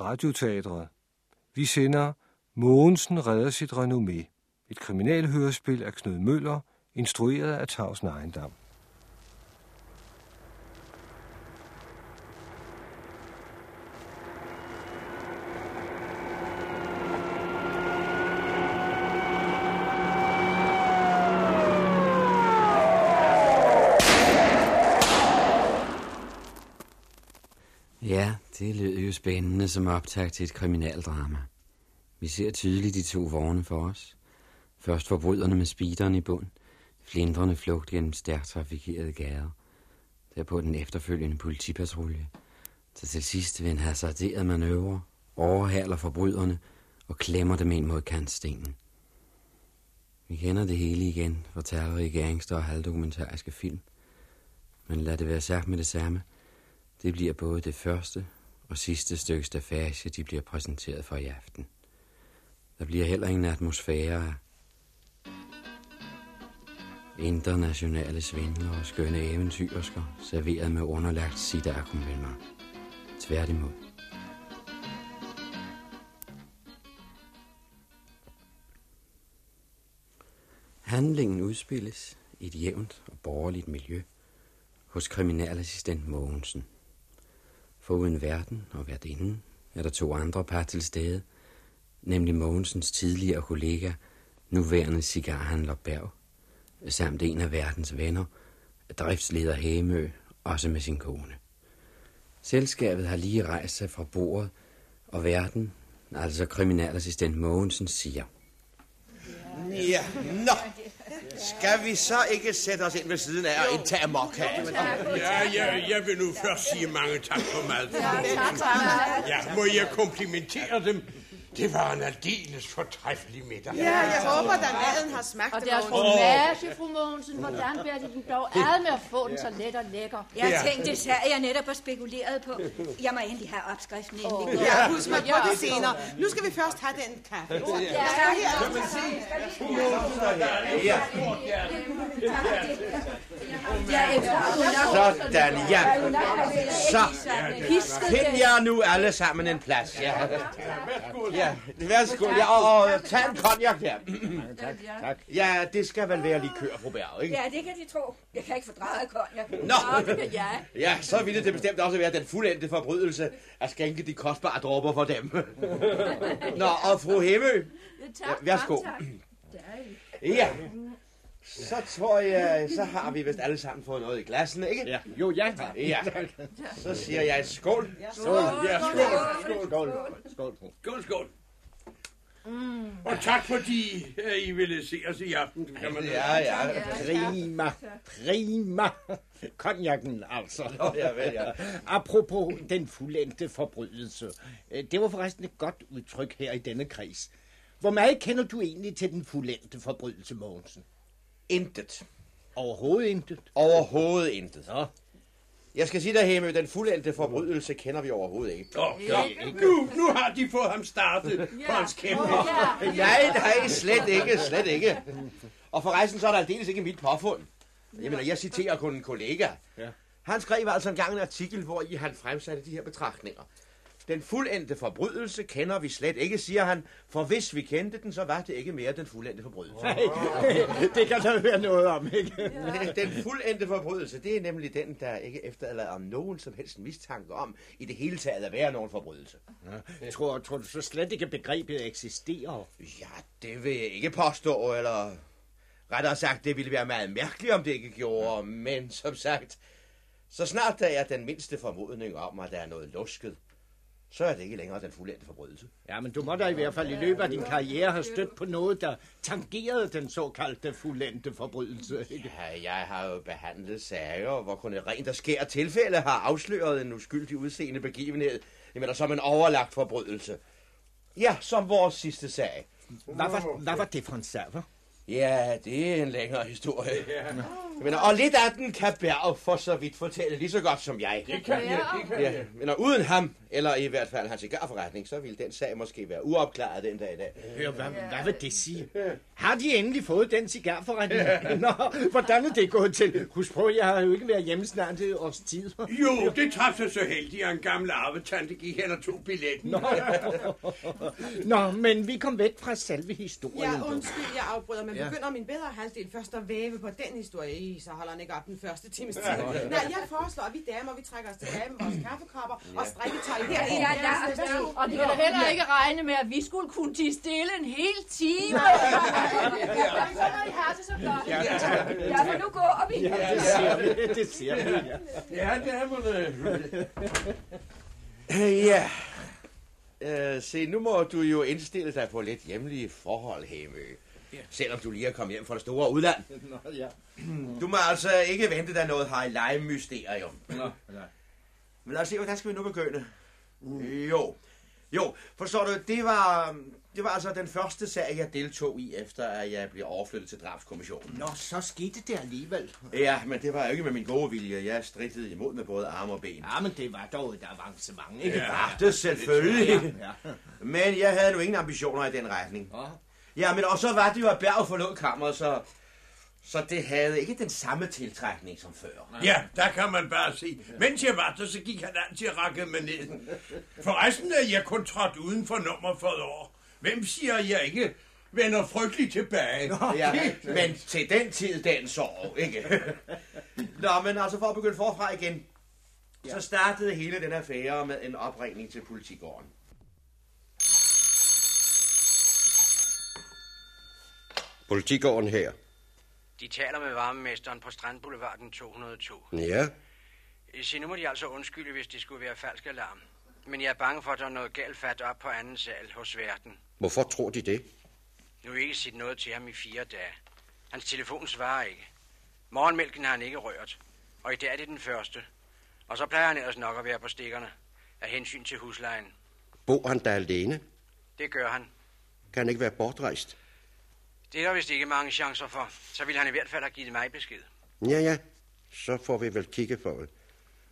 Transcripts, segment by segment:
Radioteatret. Vi sender Mogensen redder sit renommé. Et kriminalhørespil af Knud Møller, instrueret af Claus Ejendam. Ja, det lød jo spændende som optag til et kriminaldrama. Vi ser tydeligt de to vogne for os. Først forbryderne med speederen i bund, flindrende flugt gennem stærkt trafikerede gader. Derpå den efterfølgende politipatrulje, Så til sidst ved en hasarderet manøvre overhaler forbryderne og klemmer dem ind mod kantstenen. Vi kender det hele igen fra talrige gangster og halvdokumentariske film. Men lad det være sagt med det samme. Det bliver både det første og sidste stykke stafage, de bliver præsenteret for i aften. Der bliver heller ingen atmosfære af internationale svindler og skønne eventyrsker, serveret med underlagt sit akkompagnement. Tværtimod. Handlingen udspilles i et jævnt og borgerligt miljø hos kriminalassistent Mogensen. For uden verden og værtinden er der to andre par til stede, nemlig Mogensens tidligere kollega, nuværende cigarhandler Berg, samt en af verdens venner, driftsleder Hæmø, også med sin kone. Selskabet har lige rejst sig fra bordet, og verden, altså kriminalassistent Mogensen, siger... Ja, nå. Skal vi så ikke sætte os ind ved siden af og indtage mokka? Ja, ja, jeg vil nu først sige mange tak for mad. Ja, må jeg komplimentere dem det var en aldeles fortræffelig middag. Ja, jeg håber, at maden har smagt Og deres fromage, fru Mogensen, hvordan bærer de den dog ad med at få den så let og lækker? Jeg tænkte, det her jeg netop har spekuleret på. Jeg må endelig have opskriften endelig. Oh. Ja, husk mig på det senere. Nu skal vi først have den kaffe. Ja, ja. Ja. Sådan, ja. Så, find jer nu alle sammen en plads. Ja. Ja, værsgo. Ja, og, og tag en konjak der. tak, tak. Ja, det skal vel være likør, fru Berg, ikke? Ja, det kan de tro. Jeg kan ikke fordrage konjak. Nå, ja. ja, så ville det bestemt også være den fuldendte forbrydelse at skænke de kostbare dråber for dem. Nå, og fru Hemmø. Ja, værsgo. Ja, så tror jeg, så har vi vist alle sammen fået noget i glassen, ikke? Ja. Jo, ja. Ja. Så siger jeg skål. Skål. Ja, skål. Skål. Skål. Skål. Skål, skål. Mm. Og tak fordi I ville se os i aften. Kan man ja, ja. Prima. Prima. Konjakken, altså. Nå, ja, vel, ja. Apropos den fuldendte forbrydelse. Det var forresten et godt udtryk her i denne kreds. Hvor meget kender du egentlig til den fuldendte forbrydelse, Mogensen? Intet. Overhovedet intet? Overhovedet intet. Ja. Jeg skal sige dig, Hemme, den fuldendte forbrydelse kender vi overhovedet ikke. Oh, ja. nu, nu har de fået ham startet ja. på hans kæmpe. Ja. Nej, nej, slet ikke, slet ikke. Og forresten så er der aldeles ikke mit påfund. Jeg mener, jeg citerer kun en kollega. Ja. Han skrev altså engang en artikel, hvor i han fremsatte de her betragtninger. Den fuldendte forbrydelse kender vi slet ikke, siger han, for hvis vi kendte den, så var det ikke mere den fuldendte forbrydelse. Nej, det kan der være noget om, ikke? Den fuldendte forbrydelse, det er nemlig den, der ikke efterlader om nogen som helst mistanke om, i det hele taget at være nogen forbrydelse. Ja. Tror, tror du så slet ikke, begrebet eksisterer? Ja, det vil jeg ikke påstå, eller rettere sagt, det ville være meget mærkeligt, om det ikke gjorde, men som sagt, så snart der er den mindste formodning om, at der er noget lusket, så er det ikke længere den fuldendte forbrydelse. Ja, men du må da i hvert fald i løbet af din karriere have stødt på noget, der tangerede den såkaldte fuldendte forbrydelse. Ikke? Ja, jeg har jo behandlet sager, hvor kun et rent og skær tilfælde har afsløret en uskyldig udseende begivenhed, jamen som en overlagt forbrydelse. Ja, som vores sidste sag. Hvad var, hvad var det for en sag, Ja, det er en længere historie. Ja. Men, og lidt af den kan Berg for så vidt fortælle lige så godt som jeg. Det kan jeg. Det kan ja. Men uden ham eller i hvert fald hans cigarforretning, så ville den sag måske være uopklaret den dag i dag. Hør, hvad, hvad vil det sige? Har de endelig fået den cigarforretning? Nå, hvordan er det gået til? Husk på, jeg har jo ikke været hjemme snart til års tid. Jo, det sig så heldigt, at en gammel arvetante gik hen og tog billetten. Nå. Nå, men vi kom væk fra selve historien. Ja, undskyld, jeg afbryder, men Ja. begynder min bedre halvdel først at væve på den historie. I, så holder han ikke op den første times tid. Nej, jeg foreslår, at vi damer, vi trækker os tilbage med vores kaffekopper og strikketøj. Ja, ja, ja, og de kan da heller ikke regne med, at vi skulle kunne tige stille en hel time. Ja, så I det så godt. Ja, Ja, nu går vi. Ja, det ser vi. Det ser vi, ja. Ja, det er det. Øh, Ja. Øh, se, nu må du jo indstille dig på lidt hjemlige forhold, Hemø. Selvom du lige er kommet hjem fra det store udland. Nå, ja. Du må altså ikke vente dig noget highlight-mysterium. Nå, ja. Men lad os se, hvordan skal vi nu begynde? Jo. Jo, forstår du, det var, det var altså den første sag, jeg deltog i, efter at jeg blev overflyttet til drabskommissionen. Nå, så skete det alligevel. Ja, men det var jo ikke med min gode vilje. Jeg strittede imod med både arme og ben. Ja, men det var dog et avancement, ikke? Ja, det selvfølgelig. Ja. Men jeg havde nu ingen ambitioner i den retning. Ja, men og så var det jo, at Berg forlod kammeret, så, så det havde ikke den samme tiltrækning som før. Ja, der kan man bare se. Mens jeg var der, så gik han altid og rakkede mig ned. Forresten er jeg kun trådt uden for nummer for et år. Hvem siger, jeg ikke vender frygteligt tilbage? Ja, men til den tid, den sorg, ikke? Nå, men altså for at begynde forfra igen, så startede hele den affære med en opringning til politigården. Politigården her. De taler med varmemesteren på Strandboulevarden 202. Ja, Se, nu må de altså undskylde, hvis det skulle være falsk alarm. Men jeg er bange for, at der er noget galt fat op på anden sal hos værten. hvorfor tror de det? Nu har ikke set noget til ham i fire dage. Hans telefon svarer ikke. Morgenmælken har han ikke rørt. Og i dag er det den første. Og så plejer han ellers nok at være på stikkerne. Af hensyn til huslejen. Bor han der alene? Det gør han. Kan han ikke være bortrejst? Det er der vist ikke mange chancer for. Så vil han i hvert fald have givet mig besked. Ja, ja. Så får vi vel kigge på det.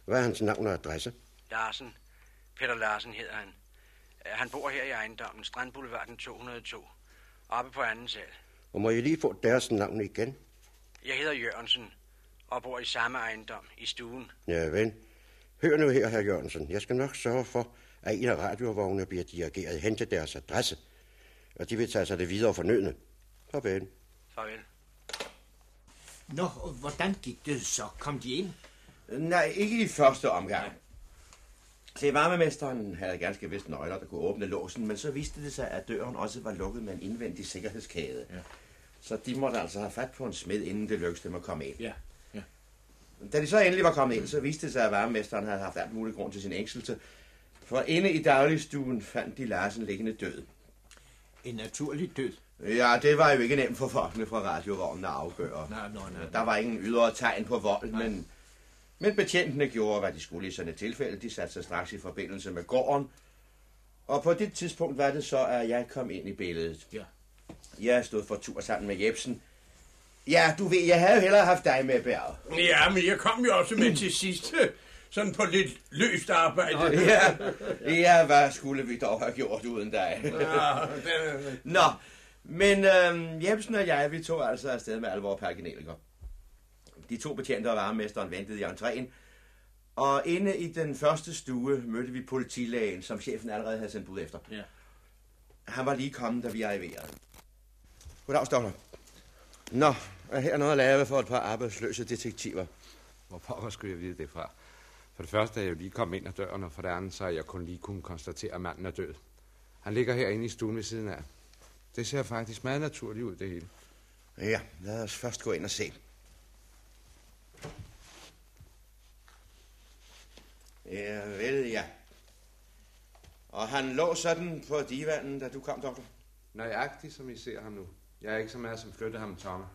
Hvad er hans navn og adresse? Larsen. Peter Larsen hedder han. Øh, Han bor her i ejendommen, Strandboulevarden 202. Oppe på anden sal. Og må jeg lige få deres navn igen? Jeg hedder Jørgensen og bor i samme ejendom i stuen. Ja, ven. Hør nu her, herr Jørgensen. Jeg skal nok sørge for, at en af radiovognene bliver dirigeret hen til deres adresse. Og de vil tage sig det videre fornødne. Farvel. Farvel. Nå, og hvordan gik det så? Kom de ind? Nej, ikke i første omgang. Se, varmemesteren havde ganske vist nøgler, der kunne åbne låsen, men så viste det sig, at døren også var lukket med en indvendig sikkerhedskæde. Ja. Så de måtte altså have fat på en smed, inden det lykkedes dem at komme ind. Ja, ja. Da de så endelig var kommet ind, så viste det sig, at varmemesteren havde haft alt muligt grund til sin ængstelse. For inde i dagligstuen fandt de Larsen liggende død. En naturlig død. Ja, det var jo ikke nemt for folkene fra radiovognen at afgøre. Nej, nej, nej. Der var ingen ydre tegn på vold, men, men betjentene gjorde, hvad de skulle i sådan et tilfælde. De satte sig straks i forbindelse med gården. Og på det tidspunkt var det så, at jeg kom ind i billedet. Ja. Jeg stod for tur sammen med Jebsen. Ja, du ved, jeg havde jo hellere haft dig med, Berg. Ja, men jeg kom jo også med til sidst. Sådan på lidt løst arbejde. Ja, ja, hvad skulle vi dog have gjort uden dig? Ja, det- Nå, men øhm, Jebsen og jeg, vi tog altså afsted med alle vores pergeneliker. De to betjente og varemesteren ventede i entréen. Og inde i den første stue mødte vi politilægen, som chefen allerede havde sendt bud efter. Ja. Han var lige kommet, da vi arriverede. Goddag, Stoller. Nå, er her noget at lave for et par arbejdsløse detektiver? Hvor pokker skulle jeg vide det fra? For det første er jeg jo lige kommet ind ad døren, og for det andet så er jeg kun lige kunne konstatere, at manden er død. Han ligger herinde i stuen ved siden af. Det ser faktisk meget naturligt ud, det hele. Ja, lad os først gå ind og se. Ja, vel, ja. Og han lå sådan på divanen, da du kom, doktor? Nøjagtigt, som I ser ham nu. Jeg er ikke så meget som flyttede ham tomme.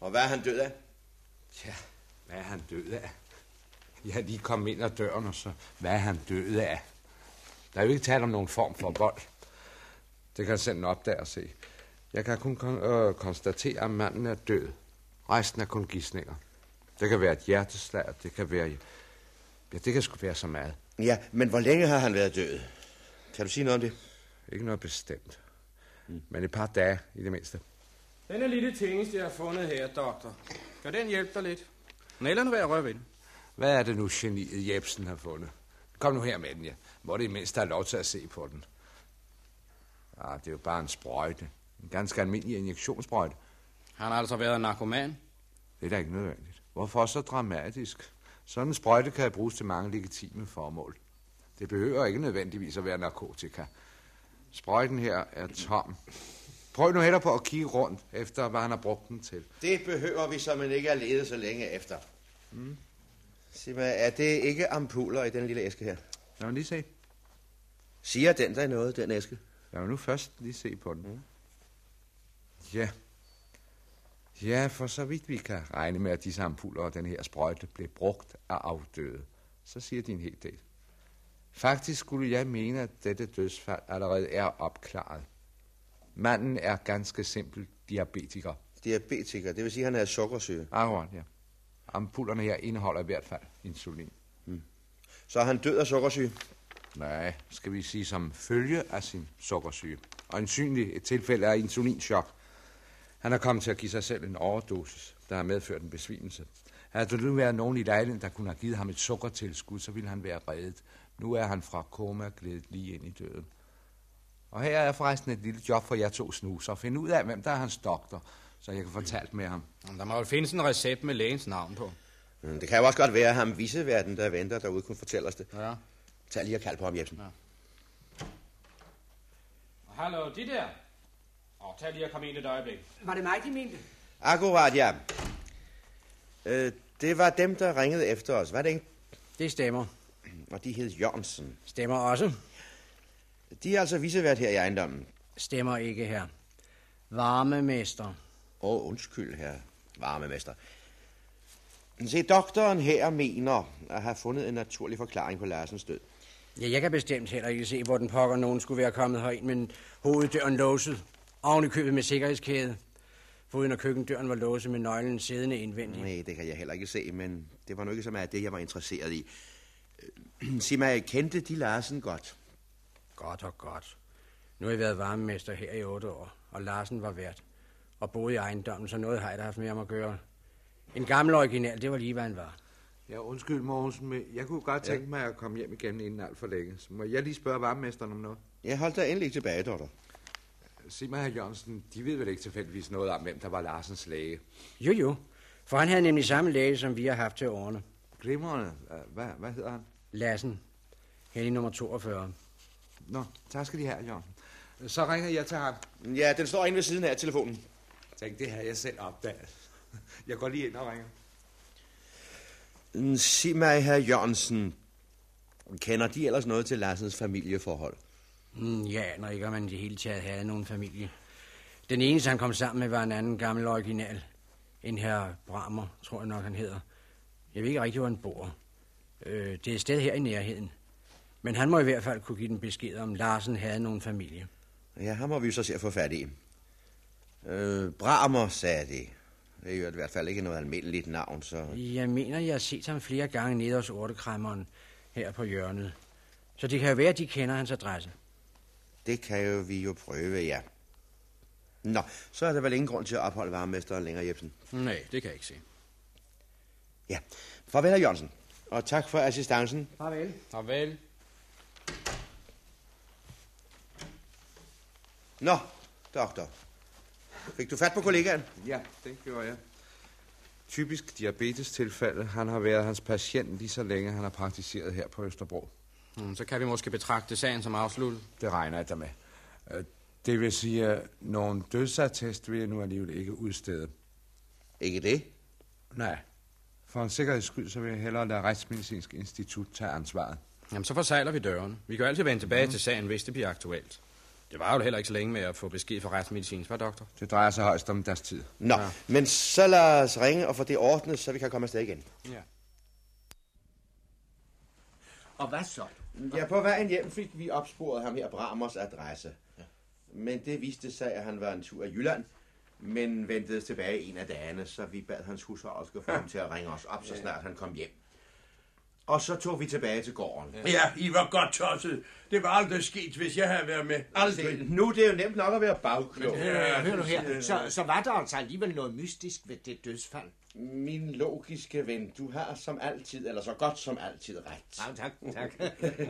Og hvad er han død af? Ja, hvad er han død af? Jeg lige kommet ind ad døren, og så, hvad er han død af? Der er jo ikke tale om nogen form for vold. Det kan jeg selv opdage og se. Jeg kan kun kon- øh, konstatere, at manden er død. Resten er kun gissninger. Det kan være et hjerteslag, det kan være... Ja, det kan sgu være så meget. Ja, men hvor længe har han været død? Kan du sige noget om det? Ikke noget bestemt. Mm. Men et par dage i det mindste. Denne lille tingest, jeg har fundet her, doktor. Kan den hjælpe dig lidt? Nælderne vil jeg røre ved den. Hvad er det nu, geniet Jebsen har fundet? Kom nu her med den, ja. Må det i mindste have lov til at se på den. Ah, det er jo bare en sprøjte. En ganske almindelig injektionssprøjte. Han har altså været narkoman. Det er da ikke nødvendigt. Hvorfor så dramatisk? Sådan en sprøjte kan bruges til mange legitime formål. Det behøver ikke nødvendigvis at være narkotika. Sprøjten her er tom. Prøv nu heller på at kigge rundt efter, hvad han har brugt den til. Det behøver vi, så man ikke er ledet så længe efter. Mm. Sig mig, er det ikke ampuller i den lille æske her? Lad mig lige se. Siger den der noget, den æske? Lad mig nu først lige se på den. Mm. Ja. Ja, for så vidt vi kan regne med, at disse ampuller og den her sprøjte blev brugt af afdøde, så siger de en hel del. Faktisk skulle jeg mene, at dette dødsfald allerede er opklaret. Manden er ganske simpelt diabetiker. Diabetiker, det vil sige, at han er sukkersyge. Akkurat, ja. Ampullerne her indeholder i hvert fald insulin. Mm. Så er han død af sukkersyge? Nej, skal vi sige som følge af sin sukkersyge. Og ensynligt et tilfælde af insulinchok. Han er kommet til at give sig selv en overdosis, der har medført en besvimelse. Havde der nu været nogen i lejligheden, der kunne have givet ham et sukkertilskud, så ville han være reddet. Nu er han fra koma glædet lige ind i døden. Og her er forresten et lille job for jer to snuser. Find ud af, hvem der er hans doktor, så jeg kan få talt med ham. Der må jo findes en recept med lægens navn på. Mm, det kan jo også godt være, at ham viseverden, der venter derude, kunne fortælle os det. Ja. Tag lige og kald på ham, Jebsen. Ja. Hallo, de der. Og tag lige og kom ind et øjeblik. Var det mig, de mente? Akkurat, ja. Øh, det var dem, der ringede efter os, var det ikke? Det stemmer. Og de hed Jørgensen. Stemmer også. De er altså visevært her i ejendommen. Stemmer ikke her. Varmemester. Åh, oh, undskyld, her varmemester. Se, doktoren her mener at have fundet en naturlig forklaring på Larsens død. Ja, jeg kan bestemt heller ikke se, hvor den pokker nogen skulle være kommet herind, men hoveddøren låset. Oven i købet med sikkerhedskæde. Foruden at køkkendøren var låset med nøglen siddende indvendigt. Nej, det kan jeg heller ikke se, men det var nu ikke så meget det, jeg var interesseret i. Sig mig, kendte de Larsen godt? Godt og godt. Nu har jeg været varmemester her i otte år, og Larsen var vært. Og boede i ejendommen, så noget har jeg da haft med ham at gøre. En gammel original, det var lige, hvad han var. Ja, undskyld, Mogensen, men jeg kunne godt tænke ja. mig at komme hjem igen inden alt for længe. Så må jeg lige spørge varmemesteren om noget? Jeg holdt dig endelig tilbage, Dotter. Sig mig, herr Jørgensen, de ved vel ikke tilfældigvis noget om, hvem der var Larsens læge? Jo, jo. For han havde nemlig samme læge, som vi har haft til årene. Glimrende. Hvad, hvad hedder han? Lassen. Hellig nummer 42. Nå, tak skal de have, Jørgensen. Så ringer jeg til ham. Ja, den står inde ved siden af telefonen. Tænk, det har jeg selv opdaget. Jeg går lige ind og ringer. Sig mig, herr Jørgensen, kender de ellers noget til Larsens familieforhold? Mm, jeg aner ikke, om man i det hele taget havde nogen familie. Den eneste, han kom sammen med, var en anden gammel original. En her Bramer, tror jeg nok, han hedder. Jeg ved ikke rigtig, hvor han bor. Øh, det er et sted her i nærheden. Men han må i hvert fald kunne give den besked, om Larsen havde nogen familie. Ja, ham må vi så se at få fat i. Øh, Bramer, sagde de. Det er jo i hvert fald ikke noget almindeligt navn, så... Jeg mener, jeg har set ham flere gange nede hos Ortekræmmeren her på hjørnet. Så det kan jo være, at de kender hans adresse. Det kan jo vi jo prøve, ja. Nå, så er der vel ingen grund til at opholde varmemesteren længere, Jebsen. Nej, det kan jeg ikke se. Ja, farvel, herr Jørgensen. Og tak for assistancen. Farvel. Farvel. Nå, doktor. Fik du fat på kollegaen? Ja, det gjorde jeg. Typisk diabetestilfælde. Han har været hans patient lige så længe, han har praktiseret her på Østerbro. Hmm, så kan vi måske betragte sagen som afsluttet. Det regner jeg da med. Det vil sige, at nogen dødsattest vil jeg nu alligevel ikke udstede. Ikke det? Nej. For en sikkerheds skyld, så vil jeg hellere lade Retsmedicinsk Institut tage ansvaret. Jamen, så forsejler vi døren. Vi kan jo altid vende tilbage mm. til sagen, hvis det bliver aktuelt. Det var jo heller ikke så længe med at få besked fra retsmedicinsk, var doktor? Det drejer sig højst om deres tid. Nå, ja. men så lad os ringe og få det ordnet, så vi kan komme afsted igen. Ja. Og hvad så? Ja, på vejen hjem fik vi opsporet ham her Bramers adresse. Ja. Men det viste sig, at han var en tur i Jylland, men ventede tilbage en af dagene, så vi bad hans husholderske få ham til at ringe os op, så snart han kom hjem. Og så tog vi tilbage til gården. Ja, I var godt tosset. Det var aldrig sket, hvis jeg havde været med. Aldrig. Se, nu er det jo nemt nok at være bagklog. Men, hør, hør nu her. Så, så var der altså alligevel noget mystisk ved det dødsfald. Min logiske ven, du har som altid, eller så godt som altid ret. Ja, tak, tak.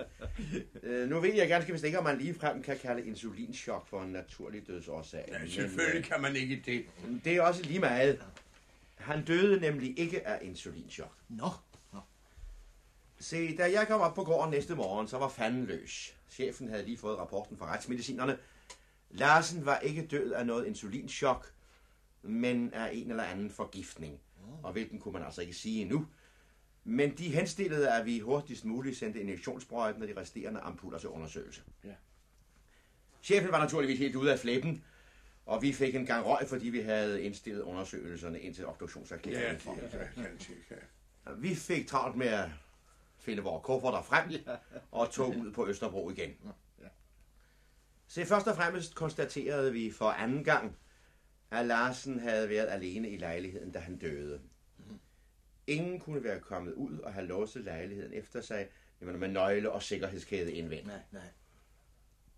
Øh, nu ved jeg ganske vist ikke, om man ligefrem kan kalde insulinchok for en naturlig dødsårsag. Ja, men, selvfølgelig kan man ikke det. øh, Det er også lige meget. Han døde nemlig ikke af insulinchok. Nå. Se, da jeg kom op på gården næste morgen, så var fanden løs. Chefen havde lige fået rapporten fra retsmedicinerne. Larsen var ikke død af noget insulinchok, men af en eller anden forgiftning. Og hvilken kunne man altså ikke sige endnu. Men de henstillede, at vi hurtigst muligt sendte injektionssprøjten og de resterende ampuller til undersøgelse. Ja. Chefen var naturligvis helt ude af flæben, og vi fik en gang røg, fordi vi havde indstillet undersøgelserne indtil obduktionserklæringen. Ja, det er ganske ja. Vi fik travlt med at finde vores kufferter frem og tog ud på Østerbro igen. Se, først og fremmest konstaterede vi for anden gang, at Larsen havde været alene i lejligheden, da han døde. Ingen kunne være kommet ud og have låst lejligheden efter sig jamen med nøgle og sikkerhedskæde indvendt. Nej, nej.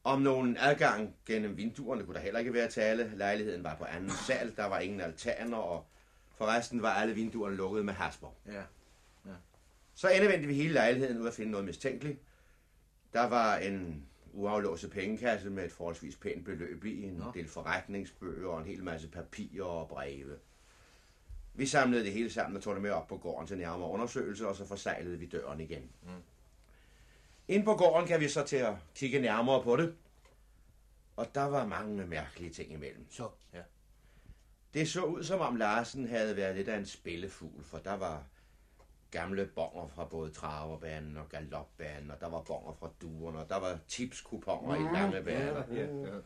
Om nogen adgang gennem vinduerne kunne der heller ikke være tale. Lejligheden var på anden sal, der var ingen altaner, og forresten var alle vinduerne lukket med hasper. Ja. Så endevendte vi hele lejligheden ud at finde noget mistænkeligt. Der var en uaflåset pengekasse med et forholdsvis pænt beløb i, en Nå. del forretningsbøger og en hel masse papirer og breve. Vi samlede det hele sammen og tog det med op på gården til nærmere undersøgelse, og så forsejlede vi døren igen. Mm. Ind på gården kan vi så til at kigge nærmere på det. Og der var mange mærkelige ting imellem. Så, ja. Det så ud som om Larsen havde været lidt af en spillefugl, for der var gamle bonger fra både traverbanen og galopbanen, og der var bonger fra duerne, og der var tipskuponger i lange baner.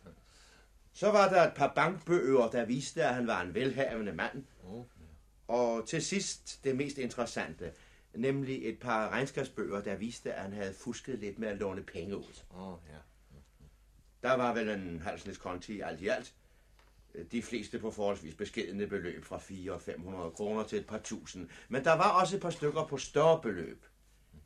Så var der et par bankbøger, der viste, at han var en velhavende mand. Og til sidst det mest interessante, nemlig et par regnskabsbøger, der viste, at han havde fusket lidt med at låne penge ud. Åh, ja. Der var vel en halsnes konti alt i alt. De fleste på forholdsvis beskedende beløb fra 400 og 500 kroner til et par tusind. Men der var også et par stykker på større beløb.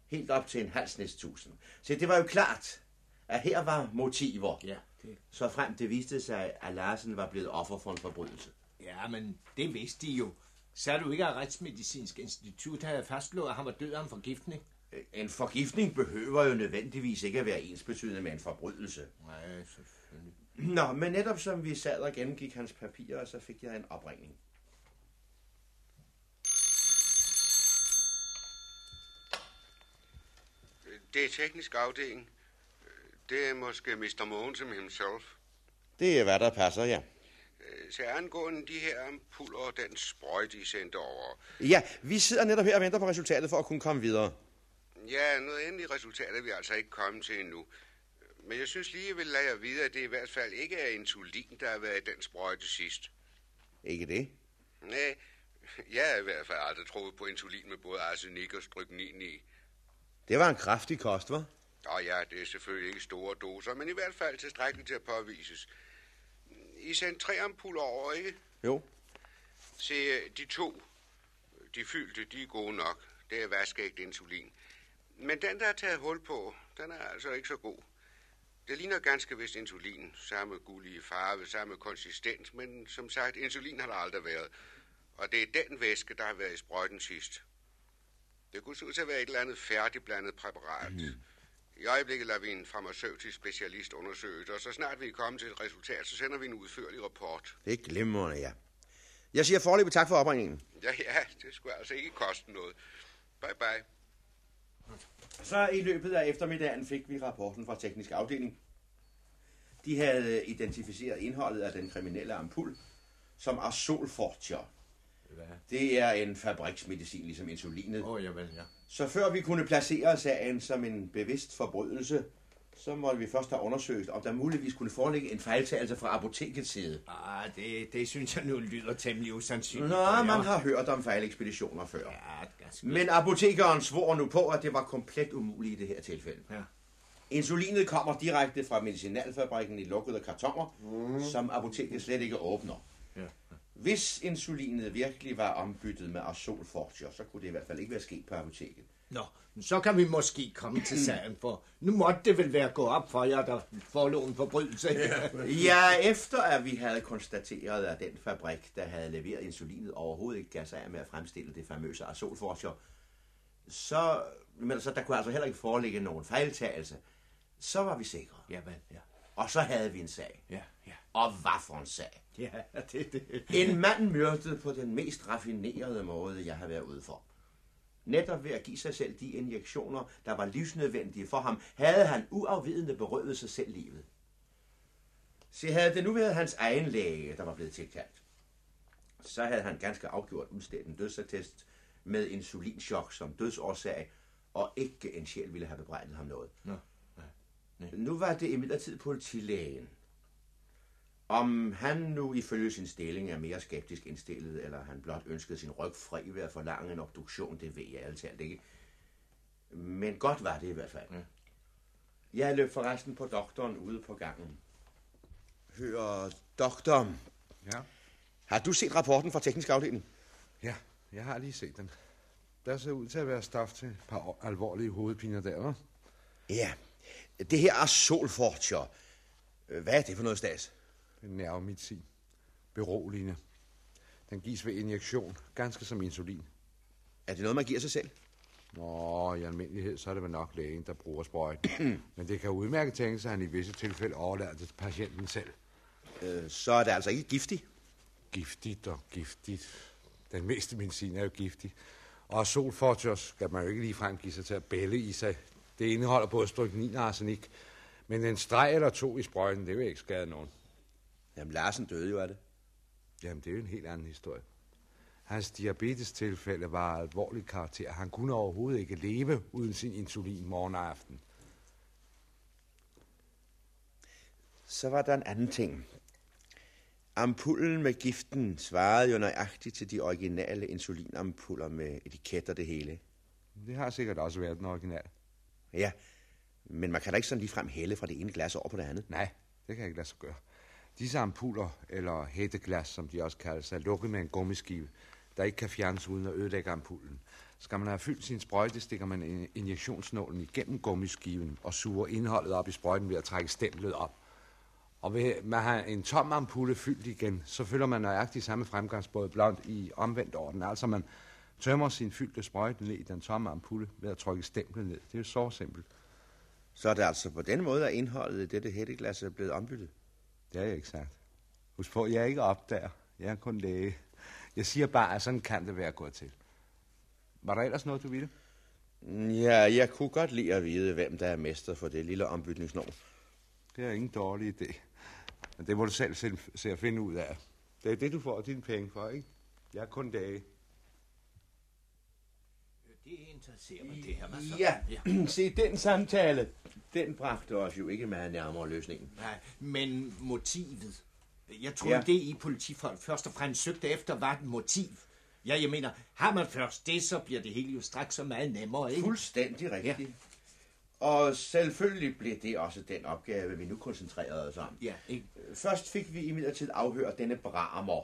Helt op til en halsnes tusind. Så det var jo klart, at her var motiver. Ja, det... Så frem det viste sig, at Larsen var blevet offer for en forbrydelse. Ja, men det vidste de jo. Så du ikke, at Retsmedicinsk Institut havde fastslået, at han var død af en forgiftning? En forgiftning behøver jo nødvendigvis ikke at være ensbetydende med en forbrydelse. Nej, selvfølgelig. Nå, men netop som vi sad og gennemgik hans papirer, så fik jeg en opringning. Det er teknisk afdeling. Det er måske Mr. Mogensen himself. Det er, hvad der passer, ja. Øh, Så angående de her ampuller og den sprøjte, I sendte over. Ja, vi sidder netop her og venter på resultatet for at kunne komme videre. Ja, noget endeligt resultat er vi altså ikke kommet til endnu. Men jeg synes lige, jeg vil lade jer vide, at det i hvert fald ikke er insulin, der har været i den sprøjte sidst. Ikke det? Nej, jeg har i hvert fald aldrig troet på insulin med både arsenik og stryknin i. Det var en kraftig kost, var? Og ja, det er selvfølgelig ikke store doser, men i hvert fald tilstrækkeligt til at påvises. I sendte tre ampuller over, ikke? Jo. Se, de to, de fyldte, de er gode nok. Det er vaskeægte insulin. Men den, der er taget hul på, den er altså ikke så god. Det ligner ganske vist insulin. Samme gullige farve, samme konsistens, men som sagt, insulin har der aldrig været. Og det er den væske, der har været i sprøjten sidst. Det kunne se ud til at være et eller andet færdigblandet præparat. Mm. I øjeblikket lader vi en farmaceutisk specialist undersøge det, og så snart vi er kommet til et resultat, så sender vi en udførlig rapport. Det er glimrende, ja. Jeg siger forløbet tak for opringningen. Ja, ja, det skulle altså ikke koste noget. Bye bye. Så i løbet af eftermiddagen fik vi rapporten fra teknisk afdeling. De havde identificeret indholdet af den kriminelle ampul som Arsolfortier. Hvad? Det er en fabriksmedicin, ligesom insulinet. Oh, jamen, ja. Så før vi kunne placere sagen som en bevidst forbrydelse, så måtte vi først have undersøgt, om der muligvis kunne foreligge en fejltagelse fra apotekets side. Ah, det, det synes jeg nu lyder temmelig usandsynligt. Nå, man har hørt om fejlekspeditioner før. Ja, Men apotekeren svor nu på, at det var komplet umuligt i det her tilfælde. Ja. Insulinet kommer direkte fra medicinalfabrikken i lukkede kartoner, mm. som apoteket slet ikke åbner. Ja. Hvis insulinet virkelig var ombyttet med Arzol Fortier, så kunne det i hvert fald ikke være sket på apoteket. Nå, så kan vi måske komme til sagen, for nu måtte det vel være gået op for jer, der forelå en forbrydelse. Ja, efter at vi havde konstateret, at den fabrik, der havde leveret insulinet, overhovedet ikke gav sig af med at fremstille det famøse azolforsker, så, men så der kunne altså heller ikke foreligge nogen fejltagelse, så var vi sikre. Ja, vel, ja. Og så havde vi en sag. Ja, ja. Og hvad for en sag? Ja, det, det. En mand myrdede på den mest raffinerede måde, jeg har været ude for. Netop ved at give sig selv de injektioner, der var livsnødvendige for ham, havde han uafvidende berøvet sig selv livet. Se, havde det nu været hans egen læge, der var blevet tilkaldt, så havde han ganske afgjort udstedt en dødsattest med insulinchok som dødsårsag, og ikke en sjæl ville have bebrejdet ham noget. Nå. Nu var det imidlertid politilægen. Om han nu ifølge sin stilling er mere skeptisk indstillet, eller han blot ønskede sin ryg fri ved at forlange en obduktion, det ved jeg altid ikke. Men godt var det i hvert fald. Ja. Jeg løb forresten på doktoren ude på gangen. Hør, doktor. Ja? Har du set rapporten fra teknisk afdeling? Ja, jeg har lige set den. Der ser ud til at være stof til et par alvorlige hovedpiner der, hva'? Ja, det her er solfortjer. Hvad er det for noget stats? Er nervemedicin. Beroligende. Den gives ved injektion, ganske som insulin. Er det noget, man giver sig selv? Nå, i almindelighed, så er det vel nok lægen, der bruger sprøjten. Men det kan udmærket tænke sig, at han i visse tilfælde overlader det til patienten selv. Øh, så er det altså ikke giftigt? Giftigt og giftigt. Den meste medicin er jo giftig. Og solfortjørs skal man jo ikke ligefrem give sig til at bælle i sig. Det indeholder både stryknin og arsenik. Men en streg eller to i sprøjten, det vil ikke skade nogen. Jamen, Larsen døde jo af det. Jamen, det er jo en helt anden historie. Hans diabetestilfælde var alvorlig karakter. Han kunne overhovedet ikke leve uden sin insulin morgen og aften. Så var der en anden ting. Ampullen med giften svarede jo nøjagtigt til de originale insulinampuller med etiketter det hele. Det har sikkert også været den original. Ja, men man kan da ikke sådan lige frem hælde fra det ene glas over på det andet. Nej, det kan jeg ikke lade sig gøre. Disse ampuller, eller hætteglas, som de også kaldes, er lukket med en gummiskive, der ikke kan fjernes uden at ødelægge ampullen. Skal man have fyldt sin sprøjte, stikker man injektionsnålen igennem gummiskiven og suger indholdet op i sprøjten ved at trække stemplet op. Og ved man har en tom ampulle fyldt igen, så følger man nøjagtigt samme fremgangsmåde blot i omvendt orden. Altså man tømmer sin fyldte sprøjte ned i den tomme ampulle ved at trykke stemplet ned. Det er jo så simpelt. Så er det altså på den måde, at indholdet i dette hætteglas er blevet ombyttet? Det er jeg ikke sagt. Husk på, jeg er ikke opdager. Jeg er kun læge. Jeg siger bare, at sådan kan det være gået til. Var der ellers noget, du ville? Ja, jeg kunne godt lide at vide, hvem der er mester for det lille ombytningsnummer. Det er ingen dårlig idé. Men det må du selv se, se at finde ud af. Det er det, du får dine penge for, ikke? Jeg er kun dage. Det interesserer mig, det her. Ja, ja. se, den samtale, den bragte os jo ikke meget nærmere løsningen. Nej, men motivet. Jeg Ja. ja. det I politifolk først og fremmest søgte efter, var et motiv. Ja, jeg mener, har man først det, så bliver det hele jo straks så meget nemmere, ikke? Fuldstændig rigtigt. Ja. Og selvfølgelig blev det også den opgave, vi nu koncentrerede os om. Ja, ikke? Først fik vi imidlertid afhørt denne Bramer,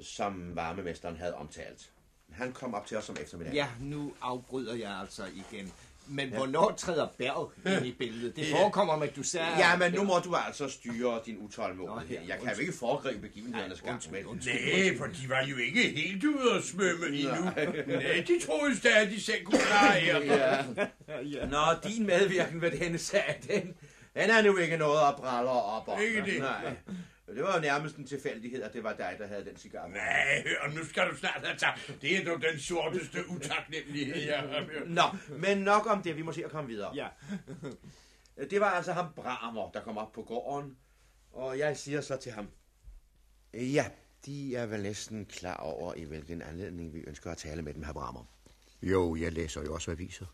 som varmemesteren havde omtalt. Han kom op til os om eftermiddagen. Ja, nu afbryder jeg altså igen. Men Ja. ja. hvornår træder Berg ind i billedet? Det Ja. forekommer mig, at du sagde... Ja, men nu må du altså styre din utålmodighed. Ja, Jeg kan jo ikke foregribe begivenhedernes gang. Nej, for de var jo ikke helt ude at svømme endnu. Nej, de troede stadig, de selv kunne klare her. ja. Nå, din medvirken ved denne sag, den, den er nu ikke noget at pralle op om. Ikke det? Nej. Det var jo nærmest en tilfældighed, at det var dig, der havde den cigar. Nej, hør, nu skal du snart have taget. Det er nu den sorteste utaknemmelighed, jeg har hørt. Nå, men nok om det. Vi må se at komme videre. Ja. det var altså ham Bramer, der kom op på gården. Og jeg siger så til ham, ja, de er vel næsten klar over, i hvilken anledning vi ønsker at tale med dem, her Bramer. Jo, jeg læser jo også aviser.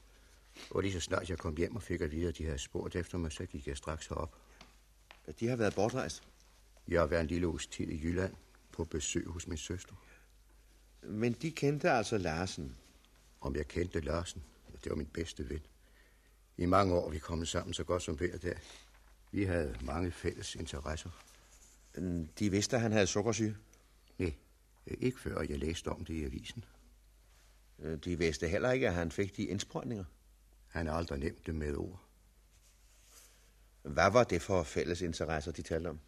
Og lige så snart jeg kom hjem og fik at vide, at de havde spurgt efter mig, så gik jeg straks herop. De har været bortrejst? Jeg har været en lille uges tid i Jylland på besøg hos min søster. Men de kendte altså Larsen? Om jeg kendte Larsen? Det var min bedste ven. I mange år vi kommet sammen så godt som hver dag. Vi havde mange fælles interesser. De vidste, at han havde sukkersyge? Nej, ikke før jeg læste om det i avisen. Øh, De vidste heller ikke, at han fik de indsprøjtninger. Han har aldrig nemt det med ord. Hvad var det for fælles interesser, de talte om?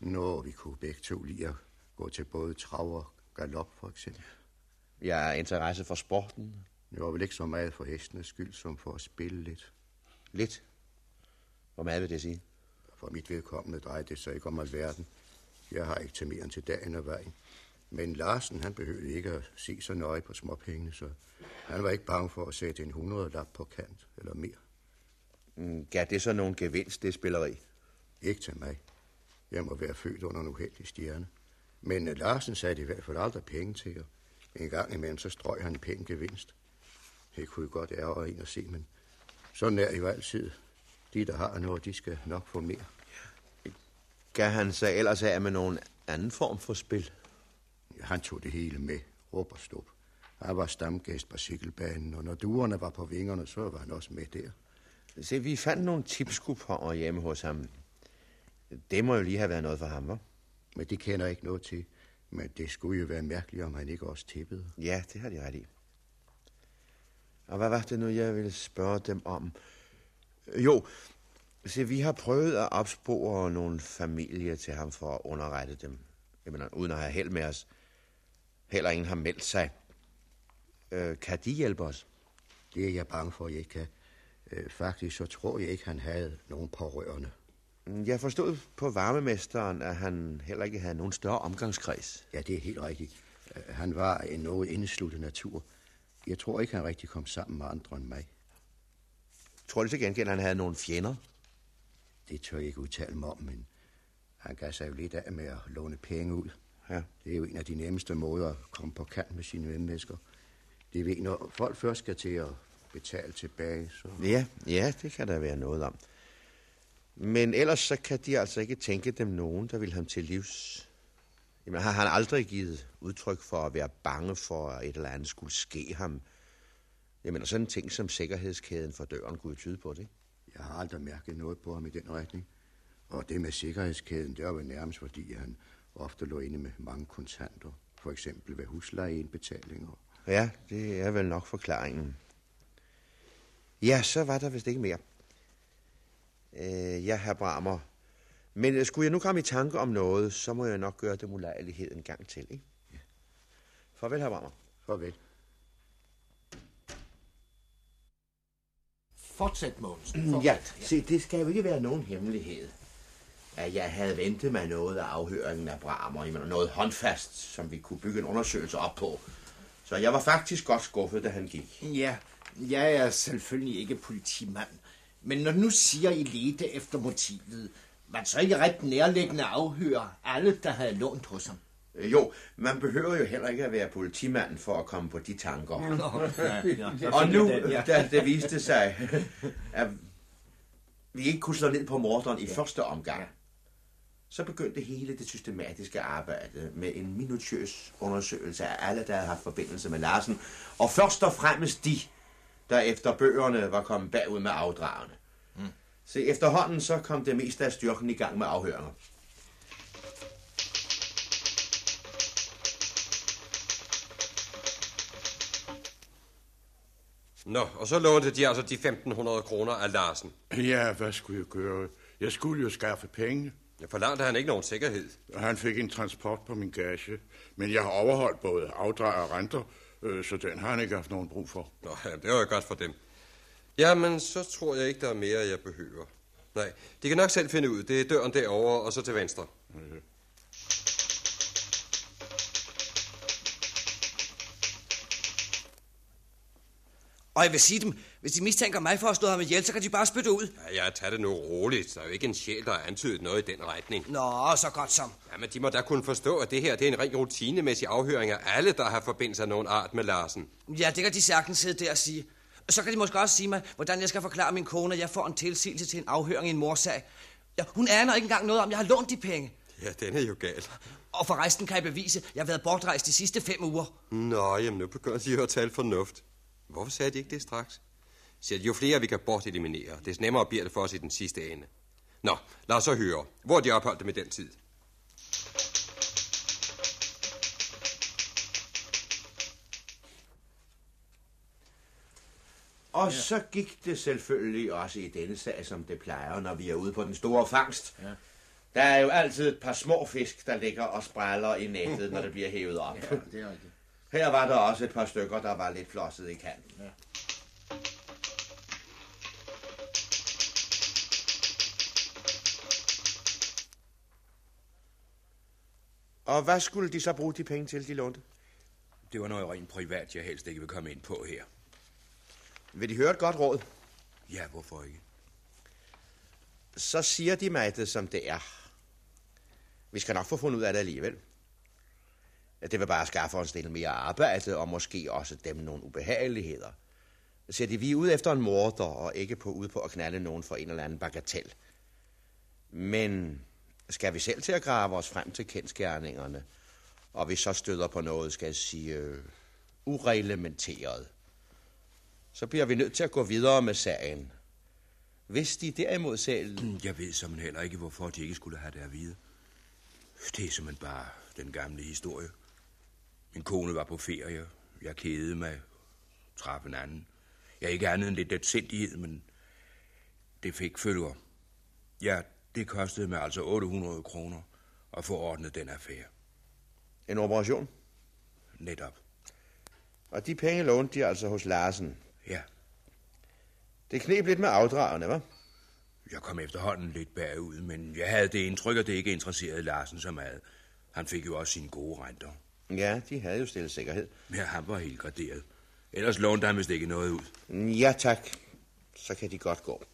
Nå, vi kunne begge to lide at gå til både trav og galop, for eksempel. Jeg er interesse for sporten. Det var vel ikke så meget for hestenes skyld, som for at spille lidt. Lidt? Hvor meget vil det sige? For mit vedkommende drejer det sig ikke om alverden. Jeg har ikke til mere end til dagen og vejen. Men Larsen, han behøvede ikke at se så nøje på småpengene, så han var ikke bange for at sætte en 100 lap på kant eller mere. Mm, Gav det så nogen gevinst, det spilleri? Ikke til mig. Jeg må være født under en uheldig stjerne. Men uh, Larsen satte i hvert fald aldrig penge til, og en gang imellem så strøg han i penge gevinst. Det kunne jo godt ærge en at se, men sådan er det jo altid. De, der har noget, de skal nok få mere. Gav han sig ellers af med nogen anden form for spil? Ja, han tog det hele med, råb og stop. Han var stamgæst på cykelbanen, og når duerne var på vingerne, så var han også med der. Se, vi fandt nogle tipskuponer hjemme hos ham. Det må jo lige have været noget for ham, hva'? Men de kender ikke noget til. Men det skulle jo være mærkeligt, om han ikke også tippede. Ja, det har de ret i. Og hvad var det nu, jeg ville spørge dem om? Jo, se, vi har prøvet at opspore nogle familier til ham for at underrette dem. Jamen, uden at have held med os. Heller ingen har meldt sig. Øh, kan de hjælpe os? Det er jeg bange for, at jeg ikke kan. Øh, faktisk så tror jeg ikke, han havde nogen pårørende. Jeg forstod på varmemesteren, at han heller ikke havde nogen større omgangskreds. Ja, det er helt rigtigt. Øh, Han var en noget indesluttet natur. Jeg tror ikke, han rigtig kom sammen med andre end mig. Tror du til gengæld, han havde nogle fjender? Det tør jeg ikke udtale mig om, men han gav sig jo lidt af med at låne penge ud. Ja. Det er jo en af de nemmeste måder at komme på kant med sine medmennesker. Det ved, når folk først skal til at betale tilbage, så... Ja, ja, det kan der være noget om. Men ellers så kan de altså ikke tænke dem nogen, der vil ham til livs. Jamen, har han aldrig givet udtryk for at være bange for, at et eller andet skulle ske ham? Jamen, sådan en ting som sikkerhedskæden for døren kunne tyde på det. Jeg har aldrig mærket noget på ham i den retning. Og det med sikkerhedskæden, det var vel nærmest fordi, han ofte lå inde med mange kontanter. For eksempel ved huslejeindbetalinger. Ja, det er vel nok forklaringen. Ja, så var der vist ikke mere. Øh, ja, herr Bramer. Men øh, skulle jeg nu komme i tanke om noget, så må jeg nok gøre det ulejlighed en gang til, ikke? Ja. Farvel, herr Bramer. Farvel. Fortsæt, Mogensen. Mm, Ja, se, det skal jo ikke være nogen hemmelighed, at jeg havde ventet mig noget af afhøringen af Bramer, jamen noget håndfast, som vi kunne bygge en undersøgelse op på. Så jeg var faktisk godt skuffet, da han gik. Ja, jeg er selvfølgelig ikke politimand. Men når nu siger, I ledte efter motivet, var det så ikke ret nærliggende at afhøre alle, der havde lånt hos ham? Øh, Jo, man behøver jo heller ikke at være politimand for at komme på de tanker. Nå, ja, ja. Og nu, da det viste sig, at vi ikke kunne slå ned på morderen i første omgang, så begyndte hele det systematiske arbejde med en minutiøs undersøgelse af alle, der havde haft forbindelse med Larsen, og først og fremmest de, der efter bøgerne var kommet bagud med afdragene. Se, efterhånden så kom det meste af styrken i gang med afhøringer. Nå, og så lånte de altså de 1.500 kroner af Larsen. Ja, hvad skulle jeg gøre? Jeg skulle jo skaffe penge. Jeg forlangte han ikke nogen sikkerhed. Han fik en transport på min gage, men jeg har overholdt både afdrag og renter, øh, så den har han ikke haft nogen brug for. Nå, ja, det var jo godt for dem. Jamen, så tror jeg ikke, der er mere, jeg behøver. Nej, de kan nok selv finde ud. Det er døren derovre, og så til venstre. Og jeg vil sige dem, hvis de mistænker mig for at slå ham ihjel, så kan de bare spytte ud. Ja, jeg tager det nu roligt. Der er jo ikke en sjæl, der har antydet noget i den retning. Nå, så godt som. Ja, men de må da kunne forstå, at det her det er en ren rutinemæssig afhøring af alle, der har forbindelse af nogen art med Larsen. Ja, det kan de sagtens sidde der og sige. Så kan de måske også sige mig, hvordan jeg skal forklare min kone, at jeg får en tilsigelse til en afhøring i en morsag. Ja, hun aner ikke engang noget om, jeg har lånt de penge. Ja, den er jo galt. Og for resten kan jeg bevise, at jeg har været bortrejst de sidste fem uger. Nå, jamen nu begynder de at tale fornuft. Hvorfor sagde de ikke det straks? De, jo flere vi kan borteliminere, des nemmere bliver det for os i den sidste ende. Nå, lad os så høre. Hvor er de opholdt dem i den tid? Og så gik det selvfølgelig også i denne sag, som det plejer, når vi er ude på den store fangst. Ja. Der er jo altid et par små fisk, der ligger og spræller i nettet, når det bliver hævet op. Ja, det er rigtigt. Her var der også et par stykker, der var lidt flosset i kanten. Ja. Og hvad skulle de så bruge de penge til, de lånte? Det var noget rent privat, jeg helst ikke vil komme ind på her. Vil de høre et godt råd? Ja, hvorfor ikke? Så siger de mig det, som det er. Vi skal nok få fundet ud af det alligevel. Det vil bare skaffe os en del mere arbejde, og måske også dem nogle ubehageligheder. Så de vi er ude efter en morder, og ikke på ude på at knalde nogen for en eller anden bagatell. Men skal vi selv til at grave os frem til kendskærningerne, og vi så støder på noget, skal jeg sige, øh, ureglementeret, så bliver vi nødt til at gå videre med sagen. Hvis de derimod selv... Jeg ved som heller ikke, hvorfor de ikke skulle have det at vide. Det er simpelthen bare den gamle historie. Min kone var på ferie. Jeg kede mig. Traf en anden. Jeg ikke andet end lidt letsindighed, men det fik følger. Ja, det kostede mig altså 800 kroner at få ordnet den affære. En operation? Netop. Og de penge lånte de altså hos Larsen? Ja. Det knep lidt med afdragene, hva'? Jeg kom efterhånden lidt bagud, men jeg havde det indtryk, at det ikke interesserede Larsen så meget. Han fik jo også sine gode renter. Ja, de havde jo stillet sikkerhed. Ja, han var helt graderet. Ellers lånte han vist ikke noget ud. Ja, tak. Så kan de godt gå.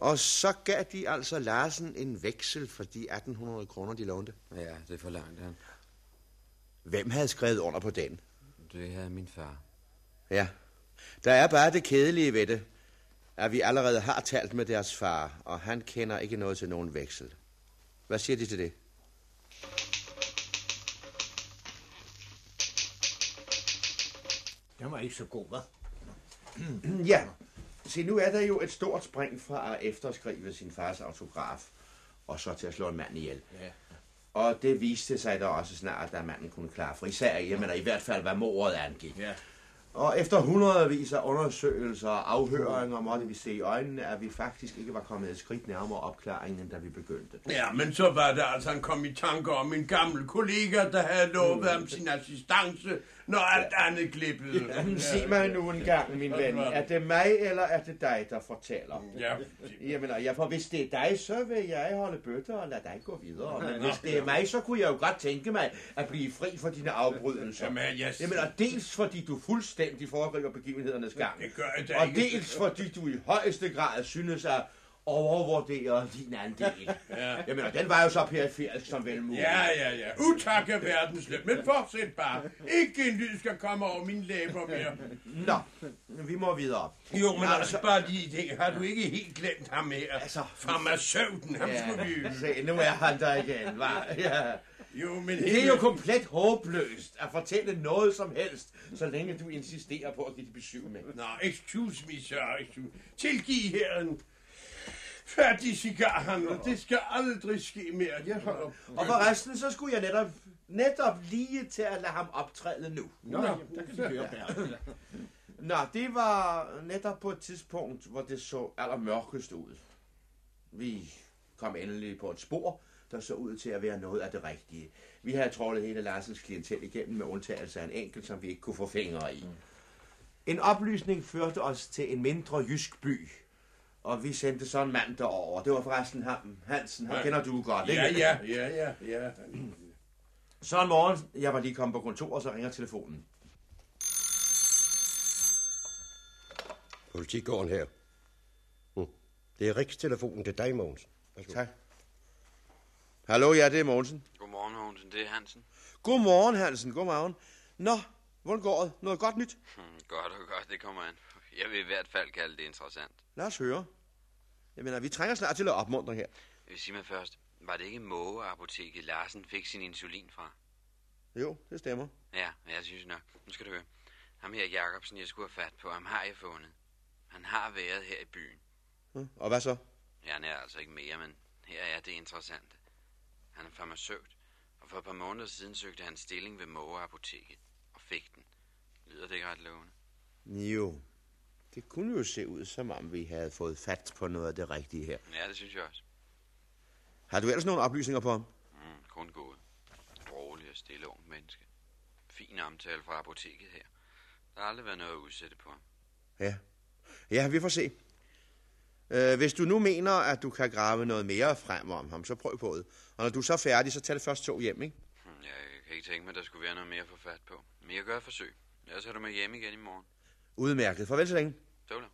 Og så gav de altså Larsen en veksel for de 1800 kroner, de lånte. Ja, det forlangte han. Hvem havde skrevet under på den? Det havde min far. Ja. Der er bare det kedelige ved det, at vi allerede har talt med deres far, og han kender ikke noget til nogen veksel. Hvad siger de til det? Den var ikke så god, hva'? ja. Se, nu er der jo et stort spring fra at efterskrive sin fars autograf, og så til at slå en mand ihjel. Ja. Og det viste sig da også snart, at manden kunne klare frisag, jamen i hvert fald, hvad mordet angik. Ja. Og efter hundredvis af undersøgelser og afhøringer måtte vi se i øjnene, at vi faktisk ikke var kommet et skridt nærmere opklaringen, da vi begyndte. Ja, men så var det altså, han kom i tanke om en gammel kollega, der havde lovet ham sin assistance, når alt andet glippede. Jamen, sig mig nu en gang, min ven. Er det mig, eller er det dig, der fortæller? Ja. Jamen, ja, for hvis det er dig, så vil jeg holde bøtter og lade dig gå videre. Men hvis det er mig, så kunne jeg jo godt tænke mig at blive fri for dine afbrydelser. Jamen, jeg... Jamen, og dels fordi du fuldstændig foregriber begivenhedernes gang. Det gør jeg da Og dels fordi du i højeste grad synes at overvurdere din andel. Ja. Jamen, og den var jo så periferisk som vel muligt. Ja, ja, ja. Utakke verdensløb. Men fortsæt bare. Ikke en lyd skal komme over mine læber mere. Nå, vi må videre. Jo, men altså bare lige det. Har du ikke helt glemt ham mere? Altså, farmaceuten, ham Ja, skulle vi... se, nu er han der igen, hva'? Ja. Jo, men... Det er jo komplet håbløst at fortælle noget som helst, så længe du insisterer på at give det besøg med. Nå, excuse me, sir. Excuse. Tilgiv herren. Færdig cigar, han. Det skal aldrig ske mere. Jeg holder... Og forresten, så skulle jeg netop, netop lige til at lade ham optræde nu. Nå, der kan vi høre bæret. Nå, det var netop på et tidspunkt, hvor det så allermørkest ud. Vi kom endelig på et spor, der så ud til at være noget af det rigtige. Vi havde trålet hele Larsens klientel igennem med undtagelse af en enkelt, som vi ikke kunne få fingre i. En oplysning førte os til en mindre jysk by, og vi sendte så en mand derover. Det var forresten ham, Hansen, ham Ja. kender du godt, ikke? Ja, ja, ja, ja, ja. Så en morgen, jeg var lige kommet på kontor, og så ringer telefonen. Politigården her. Hm. Det er Rikstelefonen, det er dig, Mogens. Værsgo. Tak. Hallo, ja, det er Mogensen. Godmorgen, Mogensen. Det er Hansen. Godmorgen, Hansen. Godmorgen. Nå, hvordan går det? Noget godt nyt? Hmm, godt og godt, det kommer an. Jeg vil i hvert fald kalde det interessant. Lad os høre. Jeg mener, vi trænger snart til at opmuntre her. Sige mig først, var det ikke Mågeapoteket, Larsen fik sin insulin fra? Jo, det stemmer. Ja, jeg synes nok. Nu skal du høre. Ham her Jacobsen, jeg skulle have fat på, ham har jeg fundet. Han har været her i byen. Hm, Og hvad så? Ja, han er altså ikke mere, men her er det interessante. Han er farmaceut, og for et par måneder siden søgte han stilling ved Måge Apoteket og fik den. Lyder det ikke ret lovende? Jo, det kunne jo se ud, som om vi havde fået fat på noget af det rigtige her. Ja, det synes jeg også. Har du ellers nogle oplysninger på ham? Mm, kun gået. Rolig og stille ung menneske. Fin omtale fra apoteket her. Der har aldrig været noget at udsætte på ham. Ja. Ja, vi får se. Øh, hvis du nu mener, at du kan grave noget mere frem om ham, så prøv på det. Og når du er så færdig, så tag det først tog hjem, ikke? Hmm, Jeg kan ikke tænke mig, at der skulle være noget mere at få fat på. Men jeg gør et forsøg. Ellers er du med hjem igen i morgen. Udmærket. Farvel så længe. Støvler.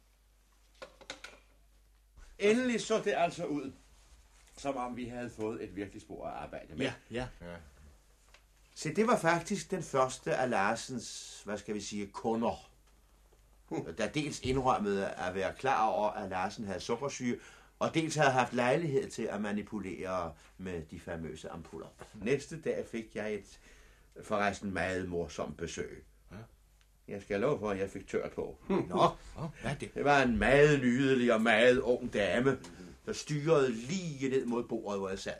Endelig så det altså ud, som om vi havde fået et virkelig spor at arbejde med. Ja, ja. ja. Se, det var faktisk den første af Larsens, hvad skal vi sige, kunder. Der dels indrømmede at være klar over, at Larsen havde sukkersyge, og dels havde haft lejlighed til at manipulere med de famøse ampuller. Næste dag fik jeg et forresten meget morsomt besøg. Jeg skal love for, at jeg fik tørt på. Nå, hvad er det? Det var en meget nydelig og meget ung dame, der styrede lige ned mod bordet, hvor jeg sad.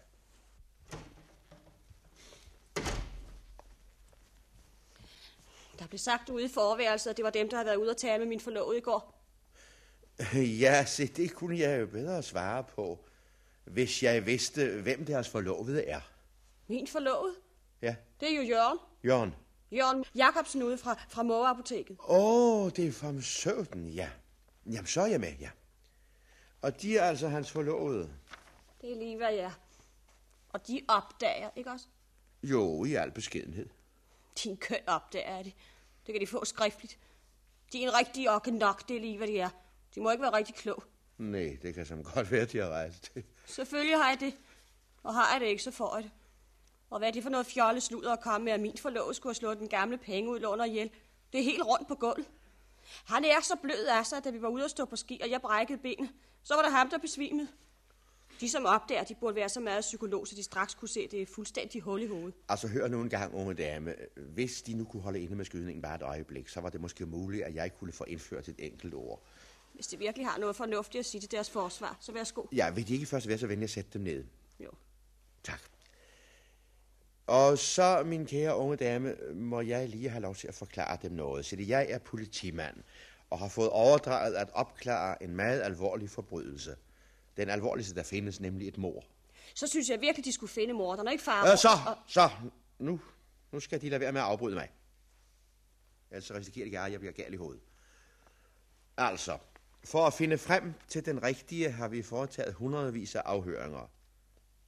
Der blev sagt ude i forværelset, at det var dem, der havde været ude at tale med min forlovede i går. Ja, se, det kunne jeg jo bedre svare på, hvis jeg vidste, hvem deres forlovede er. Min forlovede? Ja, Det er jo Jørgen. Jørgen. Jørgen Jacobsen ude fra, fra Måge Apoteket. Åh, oh, det er farmaceuten, ja. Jamen, så er jeg med, ja. Og de er altså hans forlovede. Det er lige, hvad jeg er. Og de opdager, ikke også? Jo, i al beskedenhed. Din køn opdager det. Det kan de få skriftligt. De er en rigtig okke nok, det er lige, hvad de er. De må ikke være rigtig klog. Nej, det kan som godt være, de har rejst. Selvfølgelig har jeg det. Og har jeg det ikke, så får jeg det. Og hvad er det for noget fjolle sludder at komme med, at min forlovede skulle have slået den gamle pengeudlåner ihjel? Det er helt rundt på gulvet. Han er så blød af sig, at da vi var ude at stå på ski, og jeg brækkede benet, så var der ham, der besvimede. De, som opdager, de burde være så meget psykolog, så de straks kunne se, det fuldstændig hul i hovedet. Altså, hør nu en gang, unge dame. Hvis de nu kunne holde inde med skydningen bare et øjeblik, så var det måske muligt, at jeg kunne få indført et enkelt ord. Hvis de virkelig har noget fornuftigt at sige til deres forsvar, så værsgo. Ja, vil de ikke først være så venlige at sætte dem ned? Jo. Tak. Og så, min kære unge dame, må jeg lige have lov til at forklare dem noget. Så jeg er politimand og har fået overdraget at opklare en meget alvorlig forbrydelse. Den alvorligste, der findes, nemlig et mor. Så synes jeg virkelig, de skulle finde morderen, og ikke far. Øh, så, så, nu, nu skal de lade være med at afbryde mig. Ellers risikerer jeg, at jeg bliver gal i hovedet. Altså, for at finde frem til den rigtige, har vi foretaget hundredvis af afhøringer.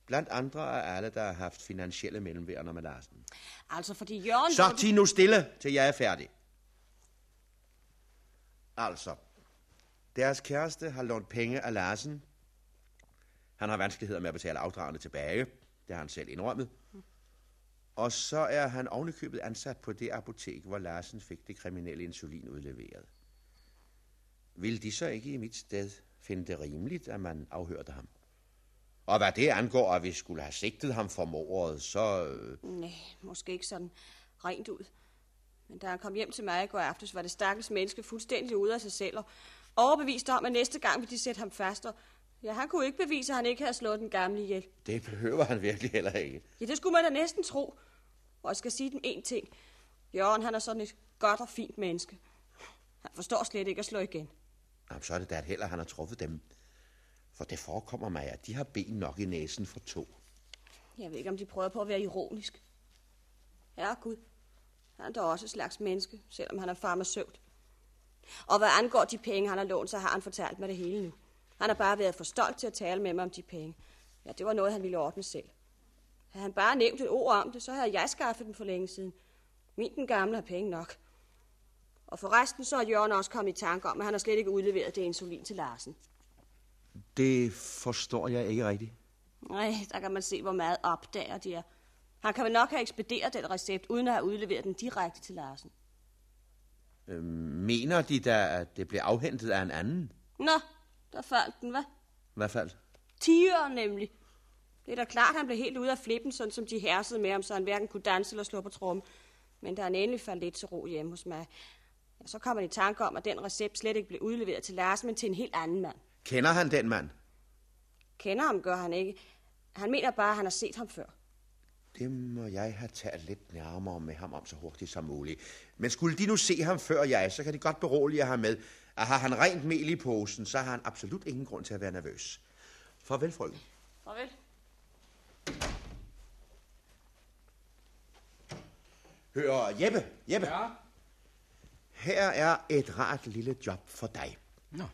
Blandt andre af alle, der har haft finansielle mellemværende med Larsen. Altså, fordi Jørgen... Så ti nu stille, til jeg er færdig. Altså, deres kæreste har lånt penge af Larsen. Han har vanskeligheder med at betale afdragene tilbage. Det har han selv indrømmet. Og så er han ovenikøbet ansat på det apotek, hvor Larsen fik det kriminelle insulin udleveret. Vil de så ikke i mit sted finde det rimeligt, at man afhørte ham? Og hvad det angår, at vi skulle have sigtet ham for mordet, så... øh, Nej, måske ikke sådan rent ud. Men da han kom hjem til mig i går aftes, var det stakkels menneske fuldstændig ude af sig selv, og overbevist om, at næste gang vil de sætte ham fast, og ja, han kunne ikke bevise, at han ikke havde slået den gamle ihjel. Det behøver han virkelig heller ikke. Ja, det skulle man da næsten tro. Og jeg skal sige dem en ting. Jørgen, han er sådan et godt og fint menneske. Han forstår slet ikke at slå igen. Jamen, så er det da at han har truffet dem. For det forekommer mig, at de har ben nok i næsen for to. Jeg ved ikke, om de prøver på at være ironisk. Herre Gud. Han er da også et slags menneske, selvom han er farmaceut. Og hvad angår de penge, han har lånt, så har han fortalt mig det hele nu. Han har bare været for stolt til at tale med mig om de penge. Ja, det var noget, han ville ordne selv. Havde han bare nævnt et ord om det, så havde jeg skaffet dem for længe siden. Min den gamle har penge nok. Og for resten så er Jørgen også kommet i tanke om, at han har slet ikke udleveret det insulin til Larsen. Det forstår jeg ikke rigtigt. Nej, der kan man se, hvor meget opdager de er. Han kan vel nok have ekspederet den recept, uden at have udleveret den direkte til Larsen. Øh, mener de da, at det blev afhentet af en anden? Nå, der faldt den, hvad? Hvad fald? Tiger nemlig. Det er da klart, han blev helt ude af flippen, sådan som de hersede med ham, så han hverken kunne danse eller slå på tromme. Men da han endelig faldt lidt til ro hjemme hos mig, ja, så kom han i tanke om, at den recept slet ikke blev udleveret til Larsen, men til en helt anden mand. Kender han den mand? Kender ham gør han ikke. Han mener bare, at han har set ham før. Det må jeg have talt lidt nærmere med ham om så hurtigt som muligt. Men skulle de nu se ham før jeg, så kan de godt berolige ham med, at har han rent mel i posen, så har han absolut ingen grund til at være nervøs. Farvel, frøken. Farvel. Hør, Jeppe, Jeppe. Ja? Her er et rart lille job for dig. Nå.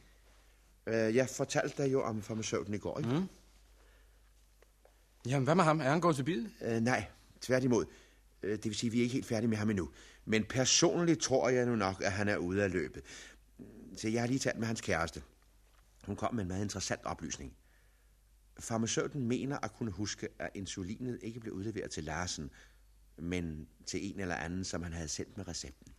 Øh, Jeg fortalte dig jo om farmaceuten i går, ikke? Mm. Jamen, hvad med ham? Er han gået til bid? Øh, nej, tværtimod. Øh, Det vil sige, at vi er ikke helt færdige med ham endnu. Men personligt tror jeg nu nok, at han er ude af løbet. Så jeg har lige talt med hans kæreste. Hun kom med en meget interessant oplysning. Farmaceuten mener at kunne huske, at insulinet ikke blev udleveret til Larsen, men til en eller anden, som han havde sendt med recepten.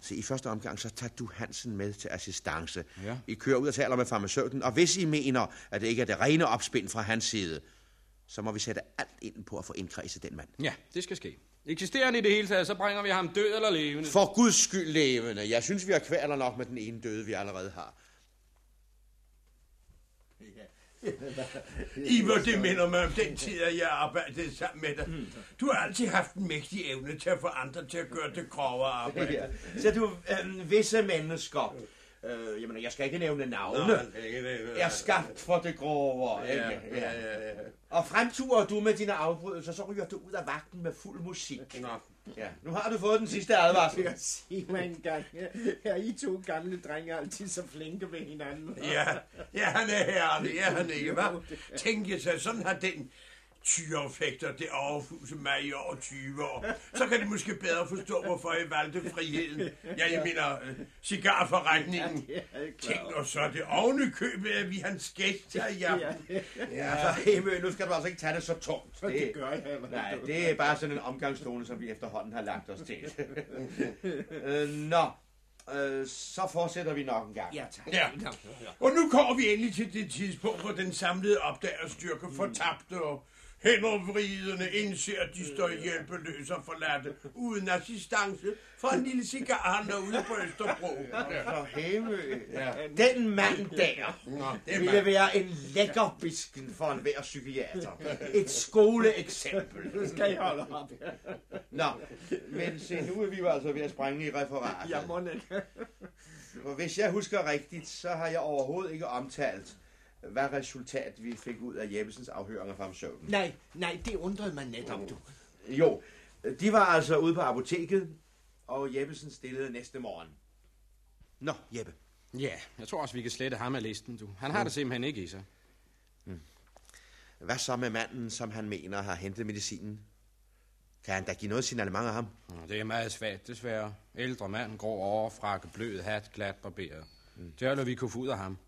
Så i første omgang, så tager du Hansen med til assistance. Ja. I kører ud og taler med farmaceuten, og hvis I mener, at det ikke er det rene opspind fra hans side, så må vi sætte alt ind på at få indkredset den mand. Ja, det skal ske. Eksisterer han i det hele taget, så bringer vi ham død eller levende. For guds skyld levende. Jeg synes, vi har kvaler nok med den ene døde, vi allerede har. Iver, det minder mig om den tid, at jeg arbejdede sammen med dig. Du har altid haft en mægtig evne til at få andre til at gøre det grovere arbejde. Ja. Så du, øh, visse mennesker, øh, jamen, jeg skal ikke nævne navne, Nå, det. er skabt for det grove, Ja, ikke? ja, ja, ja. Og fremturer du med dine afbrydelser, så ryger du ud af vagten med fuld musik. Nå. Ja, nu har du fået den sidste advarsel. Jeg siger mig engang, er I to gamle drenge altid så flinke ved hinanden? Ja, ja, han er herlig, er han ikke, hva'? Tænk jer sådan har den tyrefægter det overfuse mig i over 20 år. Så kan de måske bedre forstå, hvorfor jeg valgte friheden. Ja, jeg mener, øh, cigarforretningen. Tænk nu så, det oven i købet, at vi hans gæst her i aften. Ja, altså, Hemø, nu skal du altså ikke tage det så tungt. Det gør jeg Nej, det er bare sådan en omgangstone, som vi efterhånden har lagt os til. øh, nå, øh, så fortsætter vi nok en gang. Ja, tak. Ja. Og nu kommer vi endelig til det tidspunkt, hvor den samlede opdagerstyrke fortabte og hændervridende indser, at de står hjælpeløse og forladte, uden assistance fra en lille cigarhandler ude på Østerbro. For ja. den mand der det ville være en lækker bisken for en hver psykiater. Et skoleeksempel. Nu skal I holde op. Nå, men se, nu er vi jo altså ved at sprænge i referatet. Jeg må ikke. For hvis jeg husker rigtigt, så har jeg overhovedet ikke omtalt, hvad resultat vi fik ud af Jeppesens afhøring af farmaceuten. Nej, nej, det undrede mig netop, du. Jo, de var altså ude på apoteket, og Jeppesen stillede næste morgen. Nå, Jeppe. Ja, jeg tror også, vi kan slette ham af listen, du. Han har Mm. det simpelthen ikke i sig. Hvad så med manden, som han mener har hentet medicinen? Kan han da give noget signalement af ham? Det er meget svært, desværre. Ældre mand, grå overfrakke, blød hat, glat barberet. Mm. Det er vi kunne få ud af ham.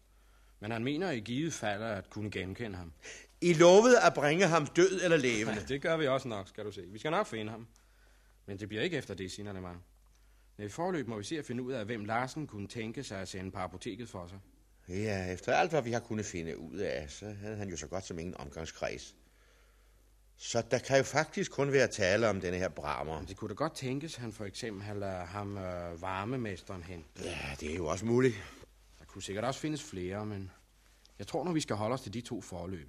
Men han mener i givet fald at kunne genkende ham. I lovede at bringe ham død eller levende. Ja, det gør vi også nok, skal du se. Vi skal nok finde ham. Men det bliver ikke efter det signalement. Nej, i forløb må vi se at finde ud af, hvem Larsen kunne tænke sig at sende på apoteket for sig. Ja, efter alt, hvad vi har kunnet finde ud af, så havde han jo så godt som ingen omgangskreds. Så der kan jo faktisk kun være tale om denne her Bramer. Det kunne da godt tænkes, han for eksempel har ladet ham øh, varmemesteren hen. Ja, det er jo også muligt. Kunne sikkert også findes flere, men jeg tror nu, vi skal holde os til de to forløb.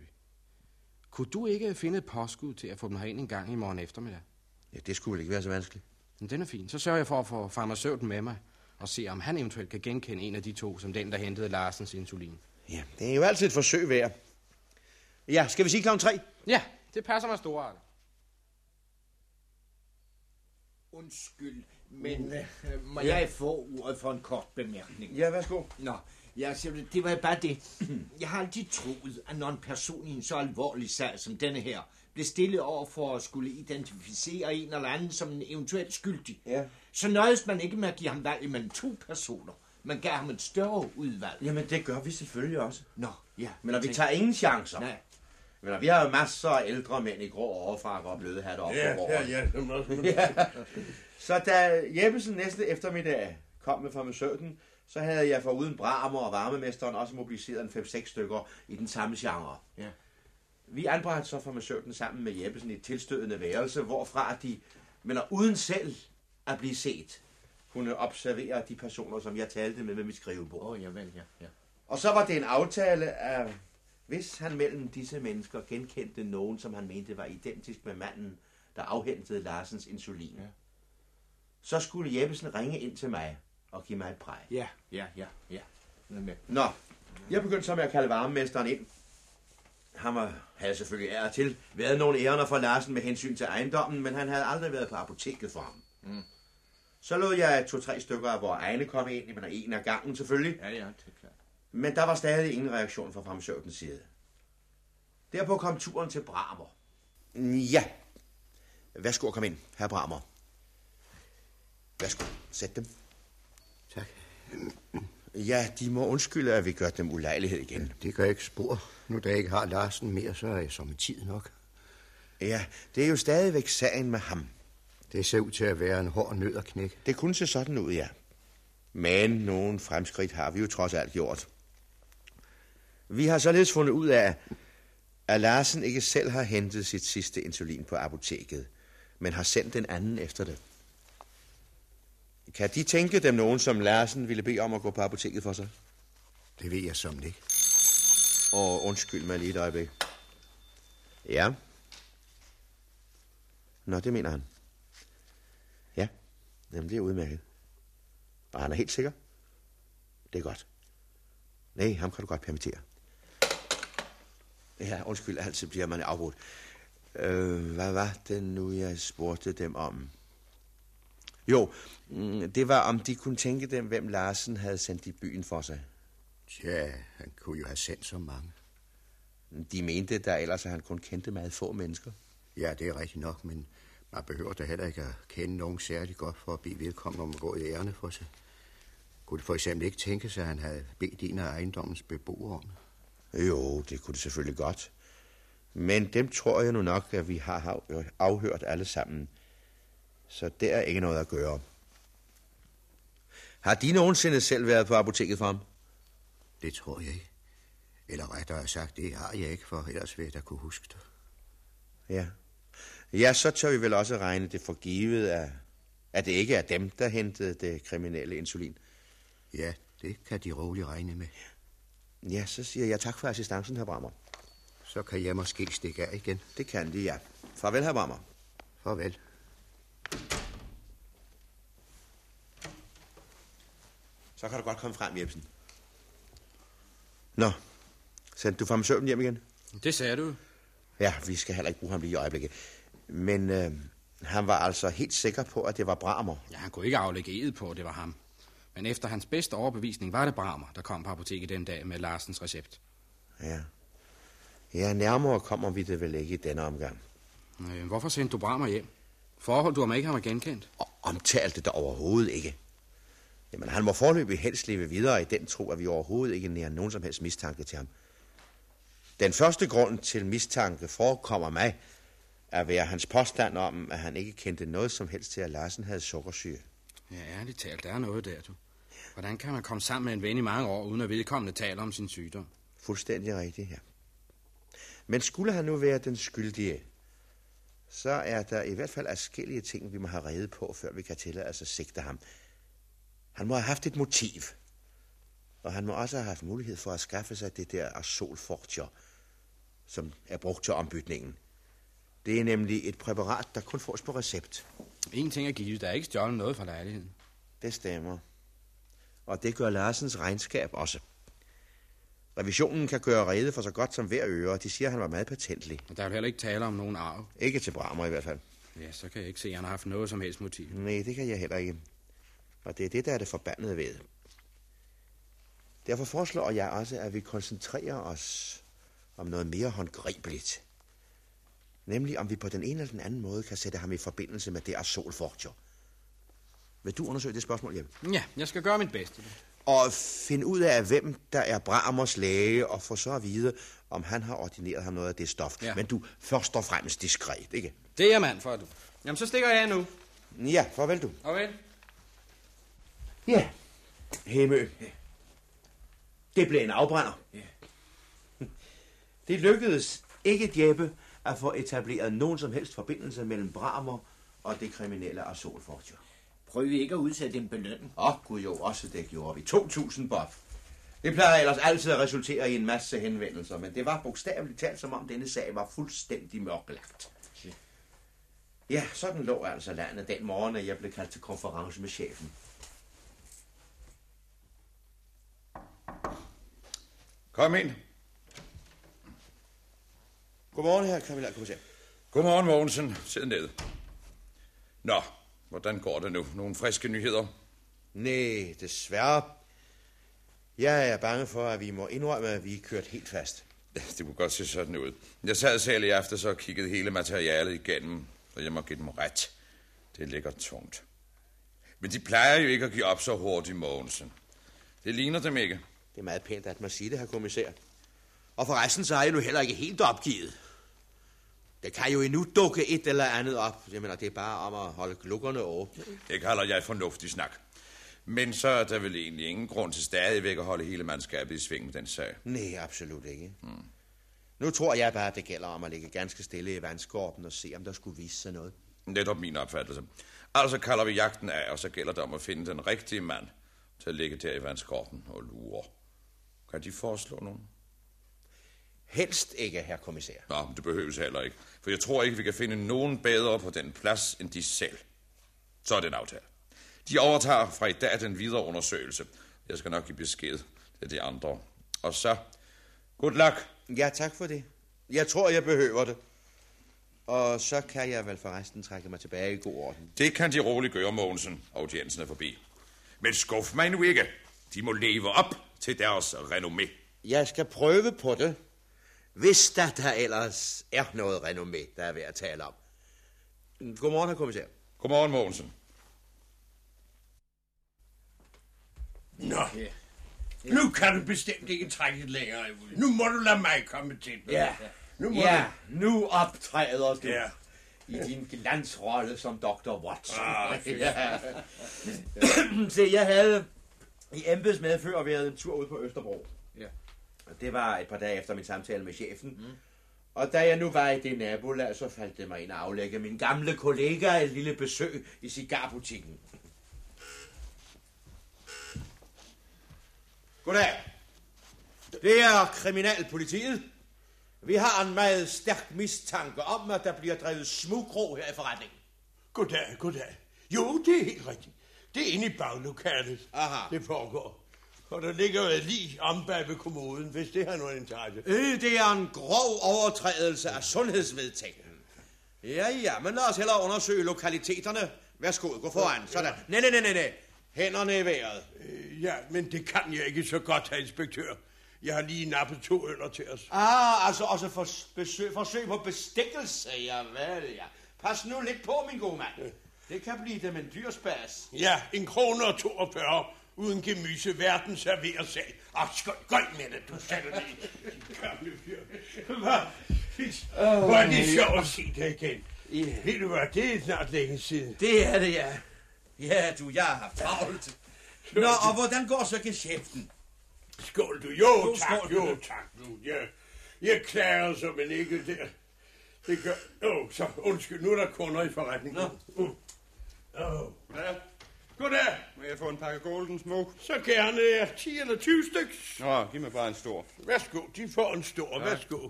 Kunne du ikke finde et påskud til at få dem herind en gang i morgen eftermiddag? Ja, det skulle vel ikke være så vanskeligt. Men den er fin. Så sørger jeg for at få farmaceuten med mig og se, om han eventuelt kan genkende en af de to, som den, der hentede Larsens insulin. Ja, det er jo altid et forsøg værd. Ja, skal vi sige klokken tre? Ja, det passer mig store. Undskyld, men øh, må jeg få ordet for en kort bemærkning? Ja, værsgo. Nå, ja, siger du, det var bare det. Jeg har altid troet, at når en person i en så alvorlig sag som denne her, blev stillet over for at skulle identificere en eller anden som en eventuelt skyldig, ja. så nøjes man ikke med at give ham valg imellem to personer. Man gav ham et større udvalg. Jamen, det gør vi selvfølgelig også. Nå, ja. Men vi tager ingen chancer. Nej. Men vi har jo masser af ældre mænd i grå overfrakker og bløde hatte op Ja, på ja, ja, det må- ja. Så da Jeppesen næste eftermiddag kom med farmaceuten, så havde jeg for uden Bramer og varmemesteren også mobiliseret en 5-6 stykker i den samme genre. Ja. Vi anbragte så farmaceuten sammen med Jeppesen i et tilstødende værelse, hvorfra de, men uden selv at blive set, kunne observere de personer, som jeg talte med med mit skrivebord. Åh, oh, ja vel, ja, ja. Og så var det en aftale, at Hvis han mellem disse mennesker genkendte nogen, som han mente var identisk med manden, der afhentede Larsens insulin, ja. Så skulle Jeppesen ringe ind til mig og give mig et præg. Ja, ja, ja, ja. Med. Nå, jeg begyndte så med at kalde varmemesteren ind. Han var, havde selvfølgelig ære til været nogle ærender for Larsen med hensyn til ejendommen, men han havde aldrig været på apoteket for ham. Mm. Så lod jeg to-tre stykker af vores egne komme ind, men en af gangen selvfølgelig. Ja, ja, det er klart. Men der var stadig ingen reaktion fra fremsøvdens side. Derpå kom turen til Bramer. Ja. Værsgo at komme ind, herr Bramer. Værsgo, sæt dem. Tak. Ja, de må undskylde, at vi gør dem ulejlighed igen. Det gør ikke spor. Nu da jeg ikke har Larsen mere, så er jeg som en tid nok. Ja, det er jo stadigvæk sagen med ham. Det ser ud til at være en hård nød at knække. Det kunne se sådan ud, ja. Men nogen fremskridt har vi jo trods alt gjort. Vi har således fundet ud af, at Larsen ikke selv har hentet sit sidste insulin på apoteket, men har sendt den anden efter det. Kan de tænke dem nogen, som Larsen ville bede om at gå på apoteket for sig? Det ved jeg som ikke. Og undskyld mig lige et øjeblik. Ja. Nå, det mener han. Ja, jamen det er udmærket. Og han er helt sikker? Det er godt. Nej, ham kan du godt permittere. Ja, undskyld, altid bliver man afbrudt. Øh, hvad var det nu, jeg spurgte dem om? Jo, mm, det var, om de kunne tænke dem, hvem Larsen havde sendt i byen for sig. Tja, han kunne jo have sendt så mange. De mente, der ellers at han kun kendte meget få mennesker. Ja, det er rigtigt nok, men man behøver da heller ikke at kende nogen særlig godt for at blive vedkommende om at gå i ærne for sig. Kunne det for eksempel ikke tænke sig, at han havde bedt en af ejendommens beboere om? Jo, det kunne det selvfølgelig godt. Men dem tror jeg nu nok, at vi har afhørt alle sammen. Så der er ikke noget at gøre. Har de nogensinde selv været på apoteket for ham? Det tror jeg ikke. Eller rettere sagt, det har jeg ikke, for ellers vil jeg da kunne huske det. Ja. Ja, så tør vi vel også regne det for givet, at, at det ikke er dem, der hentede det kriminelle insulin. Ja, det kan de roligt regne med. Ja, så siger jeg tak for assistancen, herr Brammer. Så kan jeg måske stikke af igen. Det kan de, ja. Farvel, herr Brammer. Farvel. Så kan du godt komme frem, Jebsen. Nå, sendte du fra søvn hjem igen? Det sagde du. Ja, vi skal heller ikke bruge ham lige i øjeblikket. Men øh, han var altså helt sikker på, at det var Bramer. Ja, han kunne ikke aflægge ed på, at det var ham. Men efter hans bedste overbevisning var det Bramer, der kom på apoteket den dag med Larsens recept. Ja. Ja, nærmere kommer vi det vel ikke i denne omgang. Øh, hvorfor sendte du Bramer hjem? Forhold du ham ikke, han var genkendt? Og omtalte det overhovedet ikke. Jamen, han må forløbig helst leve videre i den tro, at vi overhovedet ikke nærer nogen som helst mistanke til ham. Den første grund til mistanke forekommer mig at være hans påstand om, at han ikke kendte noget som helst til, at Larsen havde sukkersyge. Ja, ærligt talt, der er noget der, du. Hvordan kan man komme sammen med en ven i mange år, uden at vedkommende taler om sin sygdom? Fuldstændig rigtigt, ja. Men skulle han nu være den skyldige, så er der i hvert fald afskillige ting, vi må have reddet på, før vi kan tillade os at sigte ham. Han må have haft et motiv. Og han må også have haft mulighed for at skaffe sig det der azolfortier, som er brugt til ombytningen. Det er nemlig et præparat, der kun fås på recept. En ting er givet, der er ikke stjålet noget fra lejligheden. Det stemmer. Og det gør Larsens regnskab også. Revisionen kan gøre rede for så godt som hver øre, og de siger, at han var meget patentlig. Og der er jo heller ikke tale om nogen arv. Ikke til Bramer i hvert fald. Ja, så kan jeg ikke se, at han har haft noget som helst motiv. Nej, det kan jeg heller ikke. Og det er det, der er det forbandede ved. Derfor foreslår jeg også, at vi koncentrerer os om noget mere håndgribeligt. Nemlig om vi på den ene eller den anden måde kan sætte ham i forbindelse med det Forger. Vil du undersøge det spørgsmål, hjem? Ja, jeg skal gøre mit bedste. Og finde ud af, hvem der er Bramers læge, og få så at vide, om han har ordineret ham noget af det stof. Ja. Men du først og fremmest diskret, ikke? Det er mand for, du. Jamen, så stikker jeg nu. Ja, farvel du. Farvel. Ja, Hemø. Det blev en afbrænder. Det lykkedes ikke Jeppe at få etableret nogen som helst forbindelse mellem Bramer og det kriminelle Azol Forger. Prøv vi ikke at udsætte en belønning? Åh, oh, gud jo, også det gjorde vi. 2.000 bob. Det plejer ellers altid at resultere i en masse henvendelser, men det var bogstaveligt talt, som om denne sag var fuldstændig mørklagt. Ja, sådan lå altså landet den morgen, at jeg blev kaldt til konference med chefen. Kom ind. Godmorgen, her kriminalkommissær. Godmorgen, Mogensen. Sid ned. Nå, hvordan går det nu? Nogle friske nyheder? Nej, desværre. Jeg er bange for, at vi må indrømme, at vi er kørt helt fast. Det kunne godt se sådan ud. Jeg sad selv i aften og kiggede hele materialet igennem, og jeg må give dem ret. Det ligger tungt. Men de plejer jo ikke at give op så hurtigt, Mogensen. Det ligner dem ikke. Det er meget pænt, at man siger det, her kommissær. Og forresten så er jeg nu heller ikke helt opgivet. Det kan jo endnu dukke et eller andet op. Jeg mener, det er bare om at holde glukkerne åbne. Det kalder jeg fornuftig snak. Men så er der vel egentlig ingen grund til stadigvæk at holde hele mandskabet i sving med den sag. Nej, absolut ikke. Hmm. Nu tror jeg bare, at det gælder om at ligge ganske stille i vandskorpen og se, om der skulle vise sig noget. Netop min opfattelse. Altså kalder vi jagten af, og så gælder det om at finde den rigtige mand til at ligge der i vandskorpen og lure. Kan de foreslå nogen? Helst ikke, herr kommissær. Nå, men det behøves heller ikke. For jeg tror ikke, vi kan finde nogen bedre på den plads end de selv. Så er det en aftale. De overtager fra i dag den videre undersøgelse. Jeg skal nok give besked til de andre. Og så, good luck. Ja, tak for det. Jeg tror, jeg behøver det. Og så kan jeg vel forresten trække mig tilbage i god orden. Det kan de roligt gøre, Mogensen. Audiensen er forbi. Men skuff mig nu ikke. De må leve op til deres renommé. Jeg skal prøve på det. Hvis der, der ellers er noget renommé, der er værd at tale om. Godmorgen, herr kommissær. Godmorgen, Mogensen. Nå, nu kan du bestemt ikke trække det længere. Nu må du lade mig komme til. Ja, nu må ja, du. nu optræder du. Ja. I din glansrolle som Dr. Watson. Ah, ja. Se, jeg havde i embedsmedfør været en tur ud på Østerbro. Ja. Det var et par dage efter min samtale med chefen. Mm. Og da jeg nu var i det nabolag, så faldt det mig ind at aflægge min gamle kollega et lille besøg i cigarbutikken. Goddag. Det er kriminalpolitiet. Vi har en meget stærk mistanke om, at der bliver drevet smugkrog her i forretningen. Goddag, goddag. Jo, det er helt rigtigt. Det er inde i baglokalet, Aha. det foregår. Og der ligger jo lige om bag ved kommoden, hvis det har nogen interesse. Øh, det er en grov overtrædelse af sundhedsvedtægten. Ja, ja, men lad os hellere undersøge lokaliteterne. Værsgo, gå foran. Sådan. Nej, nej, nej, nej, nej. Hænderne i vejret. Øh, Ja, men det kan jeg ikke så godt, herr inspektør. Jeg har lige nappet to øller til os. Ah, altså også for besøg, forsøg på bestikkelse, ja vel, ja. Pas nu lidt på, min gode mand. Det kan blive dem en dyr spas. Ja, en krone og 42 uden gemyse. Verden serverer selv. Og skøj, gøj med det, du sætter det i. Gamle fyr. Hvor er det sjovt at se dig igen. Yeah. Ved du hvad, det er snart længe siden. Det er det, ja. Ja, du, jeg har haft travlt. Nå, og hvordan går så geschæften? Skål du. Jo, Jo, tak, skål. jo, tak. Nu, jeg, jeg klager som en ikke der. Det gør... Åh, oh, så undskyld, nu er der kunder i forretningen. Nå. Åh. Oh. Ja. Goddag. Må jeg få en pakke Golden Smoke? Så gerne ja, 10 eller 20 stykker. Nå, giv mig bare en stor. Værsgo, de får en stor. Ja. Værsgo.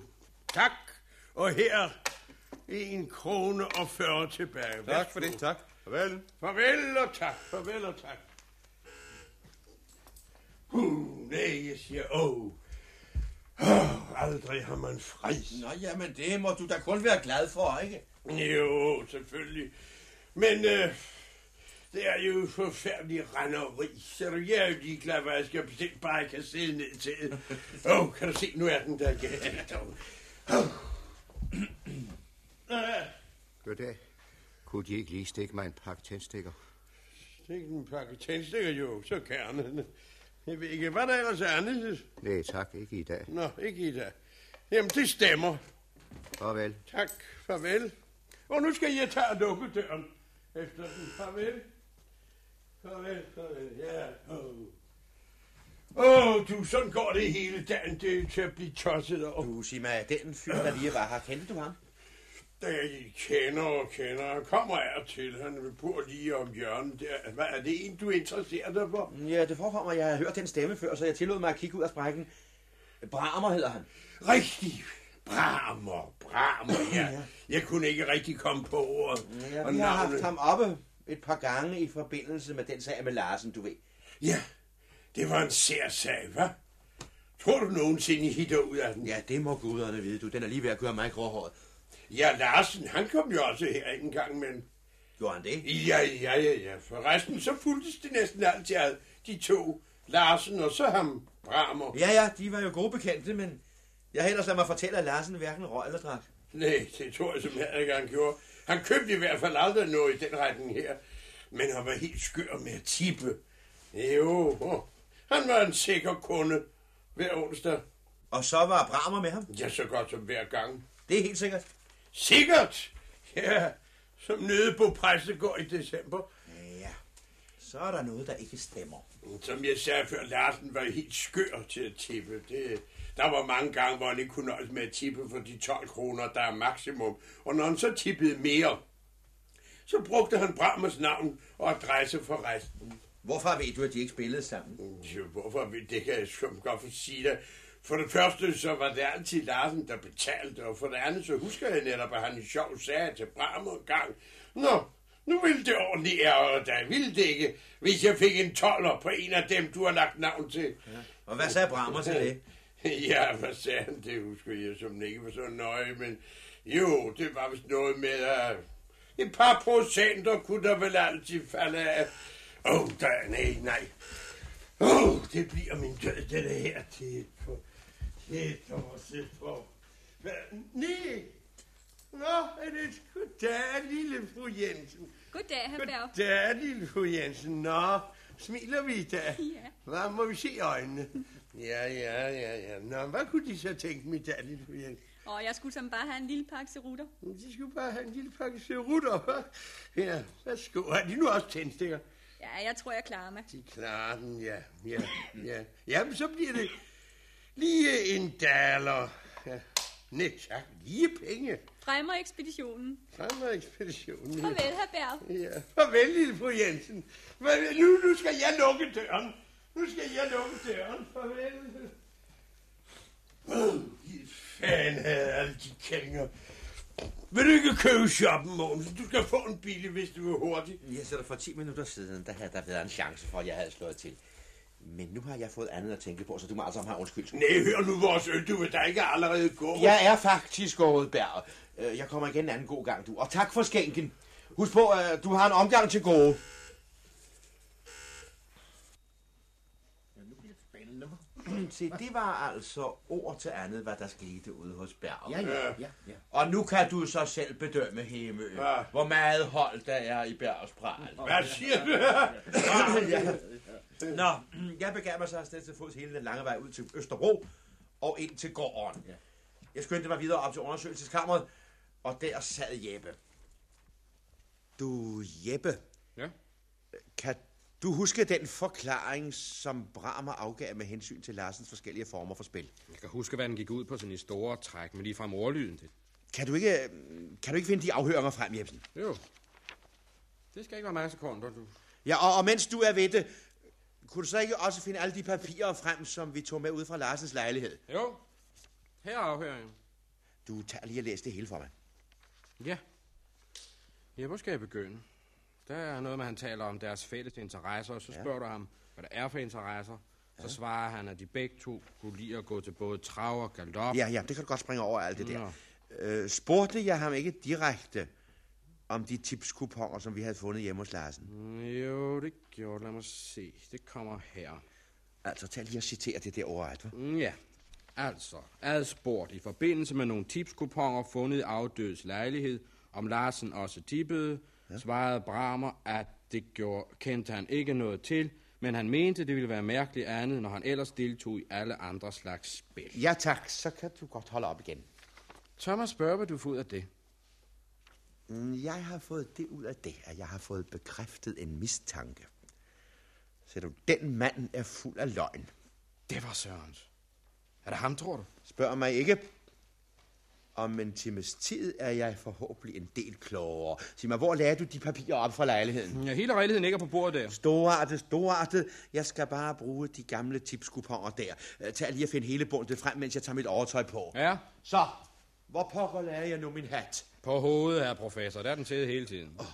Tak. Og her en krone og 40 tilbage. Tak for det, tak. Farvel. Farvel og tak. Farvel og tak. Uh, nej, jeg siger åh. Oh, aldrig har man fred. Nå, jamen det må du da kun være glad for, ikke? Jo, selvfølgelig. Men øh, det er jo forfærdelig renderi. Så du, jeg er jo ligeglad, hvad jeg skal bestemt bare kan sidde ned til. Åh, oh, kan du se, nu er den der igen. Oh. Goddag. Kunne de ikke lige stikke mig en pakke tændstikker? Stik en pakke tændstikker jo, så gerne. Jeg ved ikke, hvad der ellers er andet. Nej, tak. Ikke i dag. Nå, ikke i dag. Jamen, det stemmer. Farvel. Tak, farvel. Og nu skal jeg tage og lukke døren efter den. Farvel. Farvel, farvel, ja. Åh, oh. oh, du, sådan går det hele dagen. Det er til at blive tosset over. Du, sig mig, den fyr, der lige var her, kendte du ham? Jeg kender og kender. Han kommer af til. Han bor lige om hjørnet der. Hvad er det en, du interesserer dig for? Ja, det forekommer, jeg har hørt den stemme før, så jeg tillod mig at kigge ud af sprækken. Bramer hedder han. Rigtig. Bramer, Bramer, ja. Jeg kunne ikke rigtig komme på ordet. Ja, Og vi har navnet- haft ham oppe et par gange i forbindelse med den sag med Larsen, du ved. Ja, det var en sær sag, hva'? Tror du nogensinde, I hitter ud af den? Ja, det må guderne vide, du. Den er lige ved at køre mig gråhåret. Ja, Larsen, han kom jo også her en gang, men... Gjorde han det? Ja, ja, ja, ja. For resten så fuldtes det næsten altid ad. De to, Larsen og så ham, Bramer. Ja, ja, de var jo gode bekendte, men jeg har ellers lade mig fortælle, at Larsen hverken røg eller drak. Nej, det tror jeg simpelthen ikke, han gjorde. Han købte i hvert fald aldrig noget i den retning her. Men han var helt skør med at tippe. Jo, han var en sikker kunde hver onsdag. Og så var Bramer med ham? Ja, så godt som hver gang. Det er helt sikkert. Sikkert? Ja, som nede på præstegård i december. Ja, så er der noget, der ikke stemmer. Som jeg sagde før, Larsen var helt skør til at tippe. Det, der var mange gange, hvor han ikke kunne nøjes med at tippe for de 12 kroner, der er maksimum. Og når han så tippede mere, så brugte han Bramers navn og adresse for resten. Hvorfor ved du, at de ikke spillede sammen? Jo, hvorfor ved det kan jeg sgu godt for sige dig. For det første, så var det altid Larsen, der betalte, og for det andet, så husker jeg netop, at han i sjov sagde til Bramer en gang, Nå, nu ville det ordentligt ærre dig, ville det ikke, hvis jeg fik en toller på en af dem, du har lagt navn til. Ja. Og hvad sagde Bramer til det? Ja, hvad sagde han? Det husker jeg som ikke var så nøje, men jo, det var vist noget med, at et par procenter kunne der vel altid falde af. Åh, oh, nej, nej. Åh, oh, det bliver min død, det her til for et år til for. Hvad? Nej. Nå, er det goddag, lille fru Jensen. Goddag, herr Berg. Goddag, lille fru Jensen. Nå, smiler vi da? Ja. Hvad må vi se i øjnene? Ja, ja, ja, ja. Nå, hvad kunne de så tænke fru Jensen? Og jeg skulle som bare have en lille pakke cerutter. De skulle bare have en lille pakke cerutter, hva'? Ja, værsgo. Har de nu også tændstikker? Ja, jeg tror, jeg klarer mig. De klarer den, ja, ja, ja. Jamen, så bliver det lige en daler. Ja. Nej, tak. Lige penge. Fremmer ekspeditionen. Fremmer ekspeditionen. Farvel, herr Berg. Ja, farvel, lille fru Jensen. Nu, nu skal jeg lukke døren. Nu skal jeg lukke døren. Farvel. Oh, fanden havde alle de kællinger. Vil du ikke købe shoppen, Mogens? Du skal få en bil, hvis du er hurtig. Ja, så der for 10 minutter siden, der havde der været en chance for, at jeg havde slået til. Men nu har jeg fået andet at tænke på, så du må altså have undskyld. Nej, hør nu vores øl, du vil da ikke allerede gå. Jeg er faktisk gået, Berg. Øh, Jeg kommer igen en anden god gang, du. Og tak for skænken. Husk på, at du har en omgang til gode. Se, det var altså ord til andet, hvad der skete ude hos Berg. Ja, ja, ja, ja. Og nu kan du så selv bedømme, Hemø, Ja. hvor meget hold der er i Bergs pral. Hvad siger du? ja. Nå, jeg begav mig så afsted til fods hele den lange vej ud til Østerbro og ind til gården. Ja. Jeg skyndte mig videre op til undersøgelseskammeret, og der sad Jeppe. Du, Jeppe. Ja? Kan du huske den forklaring, som Bramer afgav med hensyn til Larsens forskellige former for spil? Jeg kan huske, hvad den gik ud på sådan i store træk, men lige frem ordlyden. Det. Kan du ikke, kan du ikke finde de afhøringer frem, Jebsen? Jo. Det skal ikke være mange sekunder, du. Ja, og, og mens du er ved det, kunne du så ikke også finde alle de papirer frem, som vi tog med ud fra Larsens lejlighed? Jo. Her er afhøringen. Du tager lige og læs det hele for mig. Ja. Ja, hvor skal jeg begynde? Der er noget med, at han taler om deres fælles interesser, og så Ja. spørger du ham, hvad der er for interesser. Så svarer han, at de begge to kunne lide at gå til både trav og galop. Ja, ja, det kan du godt springe over alt det der. Nå. Øh, spurgte jeg ham ikke direkte om de tipskuponer, som vi havde fundet hjemme hos Larsen? Mm, Jo, det gjorde. Lad mig se. Det kommer her. Altså, tag lige og citere det der ordret, hva'? Mm, Ja, altså, adspurgt i forbindelse med nogle tipskuponer fundet i afdøds lejlighed, om Larsen også tippede, ja. svarede Bramer, at det gjorde, kendte han ikke noget til, men han mente, det ville være mærkeligt andet, når han ellers deltog i alle andre slags spil. Ja tak, så kan du godt holde op igen. Thomas spørger, hvad du får ud af det. Mm, Jeg har fået det ud af det, at jeg har fået bekræftet en mistanke. Så du, den mand er fuld af løgn. Det var Sørens. Er det ham, tror du? Spørg mig ikke. Om en times tid er jeg forhåbentlig en del klogere. Sig mig, hvor lagde du de papirer op fra lejligheden? Ja, hele lejligheden ligger på bordet der. Storartet, storartet. Jeg skal bare bruge de gamle tipskuponer der. Øh, Tag lige at finde hele bundet frem, mens jeg tager mit overtøj på. Ja. Så, hvor pokker lagde jeg nu min hat? På hovedet, herre professor. Der er den siddet hele tiden. Oh.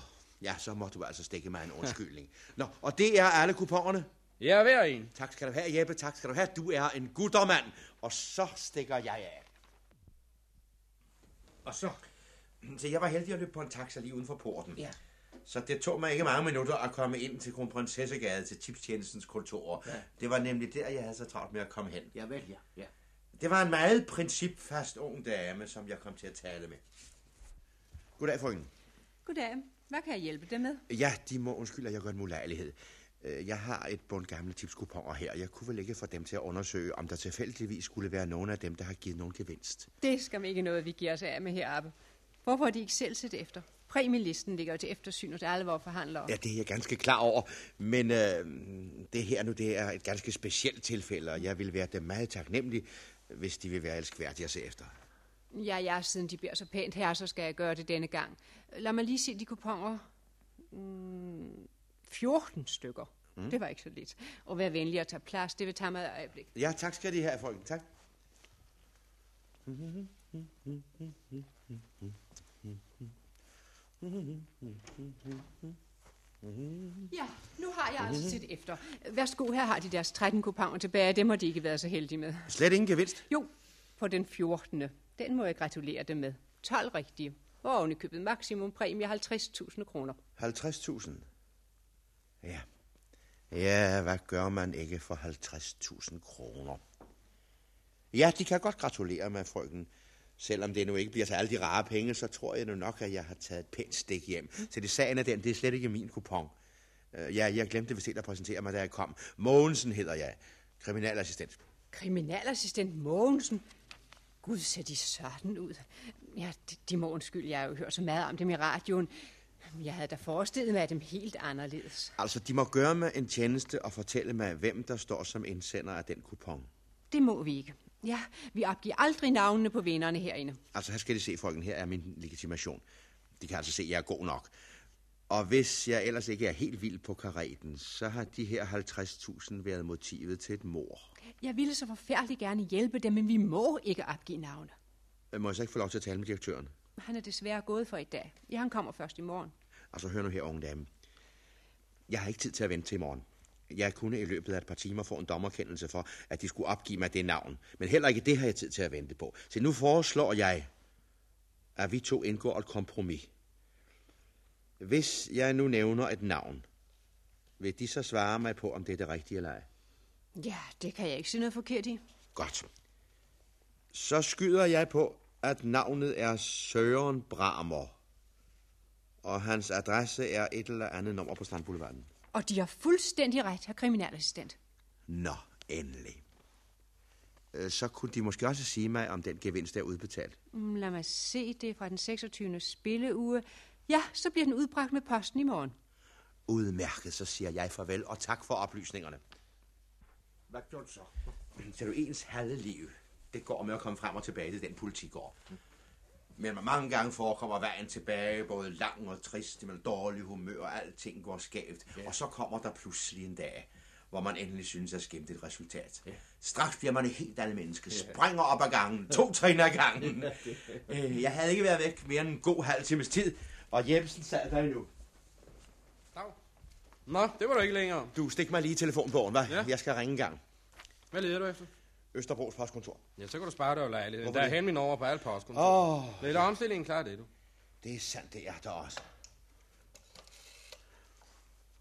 Ja, så må du altså stikke mig en undskyldning. Nå, og det er alle kuponerne? Ja, hver en. Tak skal du have, Jeppe. Tak skal du have. Du er en guttermand. Og så stikker jeg af. Og så? Så jeg var heldig at løbe på en taxa lige uden for porten. Ja. Så det tog mig ikke mange minutter at komme ind til Kronprinsessegade til tipstjenestens kontor. Ja. Det var nemlig der, jeg havde så travlt med at komme hen. Ja, vel, ja. ja. Det var en meget principfast ung dame, som jeg kom til at tale med. Goddag, frøken. Goddag. Hvad kan jeg hjælpe dig med? Ja, de må undskylde, at jeg gør en ulejlighed. Øh, Jeg har et bund gamle tipskuponer her. Jeg kunne vel ikke få dem til at undersøge, om der tilfældigvis skulle være nogen af dem, der har givet nogen gevinst. Det skal ikke noget, vi giver os af med heroppe. Hvorfor har de ikke selv set efter? Præmielisten ligger til eftersyn hos alle vores forhandlere. Ja, det er jeg ganske klar over. Men øh, det her nu, det er et ganske specielt tilfælde, og jeg vil være dem meget taknemmelig, hvis de vil være elskværdige at se efter. Ja, ja, siden de beder så pænt her, så skal jeg gøre det denne gang. Lad mig lige se de kuponer. Mm, 14 stykker. Mm. Det var ikke så lidt. Og vær venlig at tage plads. Det vil tage mig et øjeblik. Ja, tak skal de have, frøken. Tak. Ja, nu har jeg altså set efter. Værsgo, her har de deres 13 kuponer tilbage. Dem har de ikke været så heldige med. Slet ingen gevinst? Jo, på den 14. Den må jeg gratulere dem med. 12 rigtige. Og ovenikøbet maksimum præmie 50.000 kroner. 50.000? Ja. Ja, hvad gør man ikke for 50.000 kroner? Ja, de kan godt gratulere mig, frøken. Selvom det nu ikke bliver til alle de rare penge, så tror jeg nu nok, at jeg har taget et pænt stik hjem. Så det sagen er den, det er slet ikke min kupon. Øh, ja, jeg glemte vist helt at præsentere mig, da jeg kom. Mogensen hedder jeg. Kriminalassistent. Kriminalassistent Mogensen. Gud, ser de sådan ud. Ja, de, de må undskylde, jeg har jo hørt så meget om dem i radioen. Jeg havde da forestillet mig dem helt anderledes. Altså, de må gøre mig en tjeneste og fortælle mig, hvem der står som indsender af den kupon. Det må vi ikke. Ja, vi opgiver aldrig navnene på vinderne herinde. Altså, her skal de se, folken. Her er min legitimation. De kan altså se, at jeg er god nok. Og hvis jeg ellers ikke er helt vild på kareten, så har de her 50.000 været motivet til et mor. Jeg ville så forfærdeligt gerne hjælpe dem, men vi må ikke opgive navne. Må jeg så ikke få lov til at tale med direktøren? Han er desværre gået for i dag. Ja, han kommer først i morgen. Altså, hør nu her, unge dame. Jeg har ikke tid til at vente til i morgen. Jeg kunne i løbet af et par timer få en dommerkendelse for, at de skulle opgive mig det navn. Men heller ikke det har jeg tid til at vente på. Så nu foreslår jeg, at vi to indgår et kompromis. Hvis jeg nu nævner et navn, vil de så svare mig på, om det er det rigtige eller ej? Ja, det kan jeg ikke se noget forkert i. Godt. Så skyder jeg på, at navnet er Søren Bramer. Og hans adresse er et eller andet nummer på Strandboulevarden. Og de har fuldstændig ret, herr kriminalassistent. Nå, endelig. Øh, Så kunne de måske også sige mig, om den gevinst er udbetalt. Mm, Lad mig se, det er fra den 26. spilleuge. Ja, så bliver den udbragt med posten i morgen. Udmærket, så siger jeg farvel, og tak for oplysningerne. Hvad gjorde du så? Så du ens halve liv, det går med at komme frem og tilbage til den politigård. Men mange gange forekommer vejen tilbage, både lang og trist, med dårlig humør, og alting går skævt. Ja. Og så kommer der pludselig en dag, hvor man endelig synes at skimte et resultat. Ja. Straks bliver man et helt andet menneske, springer op ad gangen, to trin ad gangen. Øh, Jeg havde ikke været væk mere end en god halv times tid, og Jebsen sad der endnu. Nå, det var du ikke længere. Du, stik mig lige i telefonbogen, hva'? Ja. Jeg skal ringe en gang. Hvad leder du efter? Østerbros postkontor. Ja, så kan du spare dig jo lejligheden. Der er henvendt over på alle postkontorer. Åh. Lidt omstillingen klar det, du. Det er sandt, det er der også.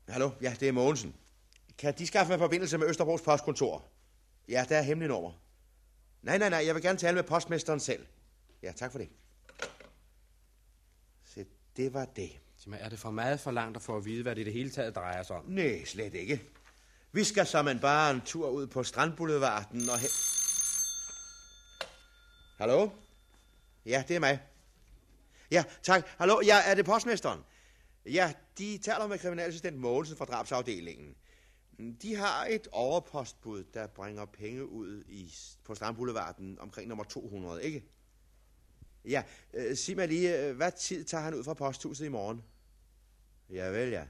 Hallo, ja, det er Mogensen. Kan de skaffe mig forbindelse med Østerbros postkontor? Ja, der er hemmelig nummer. Nej, nej, nej, jeg vil gerne tale med postmesteren selv. Ja, tak for det. Se, det var det. Sig mig, er det for meget for langt at få at vide, hvad det i det hele taget drejer sig om? Nej, slet ikke. Vi skal sammen bare en tur ud på Strandboulevarden og... He... Hallo? Ja, det er mig. Ja, tak. Hallo, ja, er det postmesteren? Ja, de taler med kriminalassistent Mogensen fra drabsafdelingen. De har et overpostbud, der bringer penge ud i, på Strandboulevarden omkring nummer 200, ikke? Ja, øh, sig mig lige, øh, hvad tid tager han ud fra posthuset i morgen? Ja vel, ja.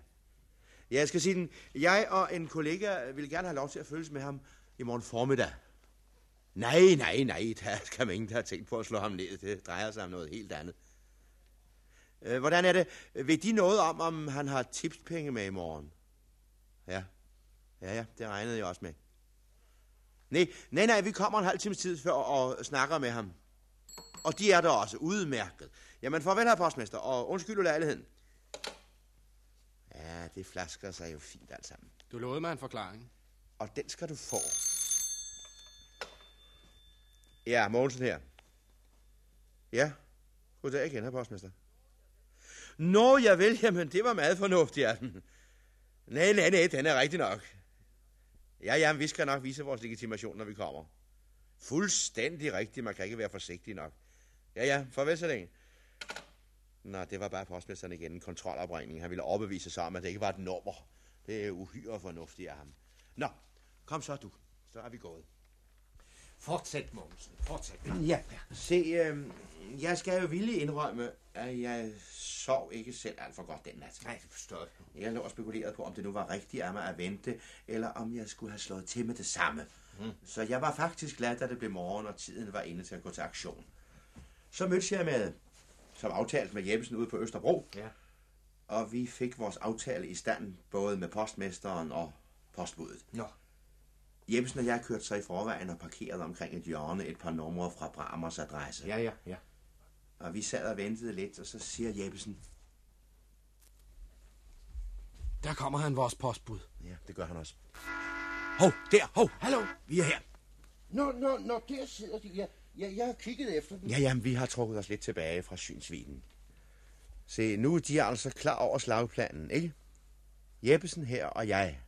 Ja, jeg skal sige den. Jeg og en kollega vil gerne have lov til at følges med ham i morgen formiddag. Nej, nej, nej, der skal man ingen, der har tænkt på at slå ham ned. Det drejer sig om noget helt andet. Øh, hvordan er det? Ved de noget om, om han har tipspenge med i morgen? Ja. Ja, ja, det regnede jeg også med. Nej, nej, nej, vi kommer en halv times tid før og snakker med ham. Og de er der også udmærket. Jamen, farvel, herr postmester, og undskyld ulærligheden. Ja, det flasker sig jo fint alt sammen. Du lovede mig en forklaring. Og den skal du få. Ja, Mogensen her. Ja, goddag igen, herr postmester. Nå, jeg vel, jamen, det var meget fornuftigt af den. Nej, nej, nej, den er rigtig nok. Ja, ja, vi skal nok vise vores legitimation, når vi kommer. Fuldstændig rigtigt, man kan ikke være forsigtig nok. Ja, ja, farvel så længe. Nå, det var bare postmesteren igen, en kontrolopringning. Han ville overbevise sig om, at det ikke var et nummer. Det er uhyre fornuftigt af ham. Nå, kom så du. Så er vi gået. Fortsæt, Mogensen. Fortsæt. Ja, se, øh, jeg skal jo villig indrømme, at jeg sov ikke selv alt for godt den nat. Nej, det forstår jeg. Jeg lå og spekulerede på, om det nu var rigtigt af mig at vente, eller om jeg skulle have slået til med det samme. Mm. Så jeg var faktisk glad, da det blev morgen, og tiden var inde til at gå til aktion. Så mødtes jeg med, som aftalt med Jeppesen ude på Østerbro. Ja. Og vi fik vores aftale i stand, både med postmesteren og postbuddet. Nå. Jeppesen og jeg kørte så i forvejen og parkerede omkring et hjørne et par numre fra Bramers adresse. Ja, ja, ja. Og vi sad og ventede lidt, og så siger Jeppesen, Der kommer han, vores postbud. ja, det gør han også. Hov, der, hov, hallo, vi er her. Nå, nå, nå, der sidder de. Ja, ja, jeg har kigget efter dem. Ja, jamen, vi har trukket os lidt tilbage fra synsvinen. Se, nu er de altså klar over slagplanen, ikke? Jeppesen her og jeg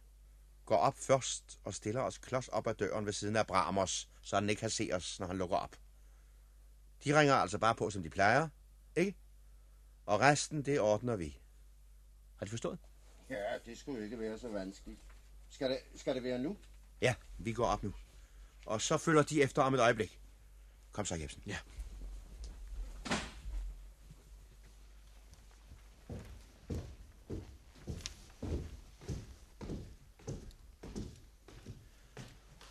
går op først og stiller os klods op ad døren ved siden af Bramers, så han ikke kan se os, når han lukker op. De ringer altså bare på, som de plejer, ikke? Og resten, det ordner vi. Har du forstået? Ja, det skulle ikke være så vanskeligt. Skal det, skal det være nu? Ja, vi går op nu. Og så følger de efter om et øjeblik. Kom så, Jebsen. Ja.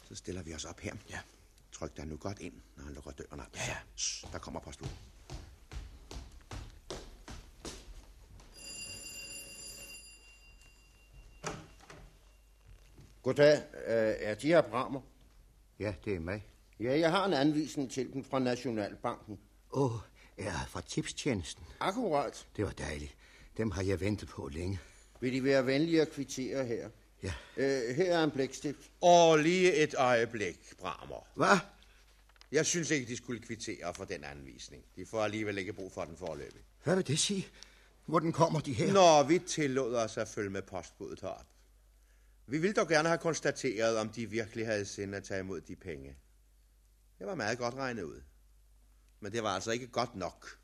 Så stiller vi os op her. Ja. Tryk dig nu godt ind, når han lukker døren op. Ja, ja. Shh, der kommer postbud. Goddag, øh, er de her Brammer? Ja, det er mig. Ja, jeg har en anvisning til dem fra Nationalbanken. Åh, oh, ja, fra tipstjenesten. Akkurat. Det var dejligt. Dem har jeg ventet på længe. Vil de være venlige at kvittere her? Ja. Øh, her er en blækstift. Og lige et øjeblik, Bramer. Hvad? Jeg synes ikke, de skulle kvittere for den anvisning. De får alligevel ikke brug for den forløbig. Hvad vil det sige? Hvordan kommer de her? Når vi tillod os at følge med postbuddet herop. Vi ville dog gerne have konstateret, om de virkelig havde sind at tage imod de penge. Det var meget godt regnet ud. Men det var altså ikke godt nok.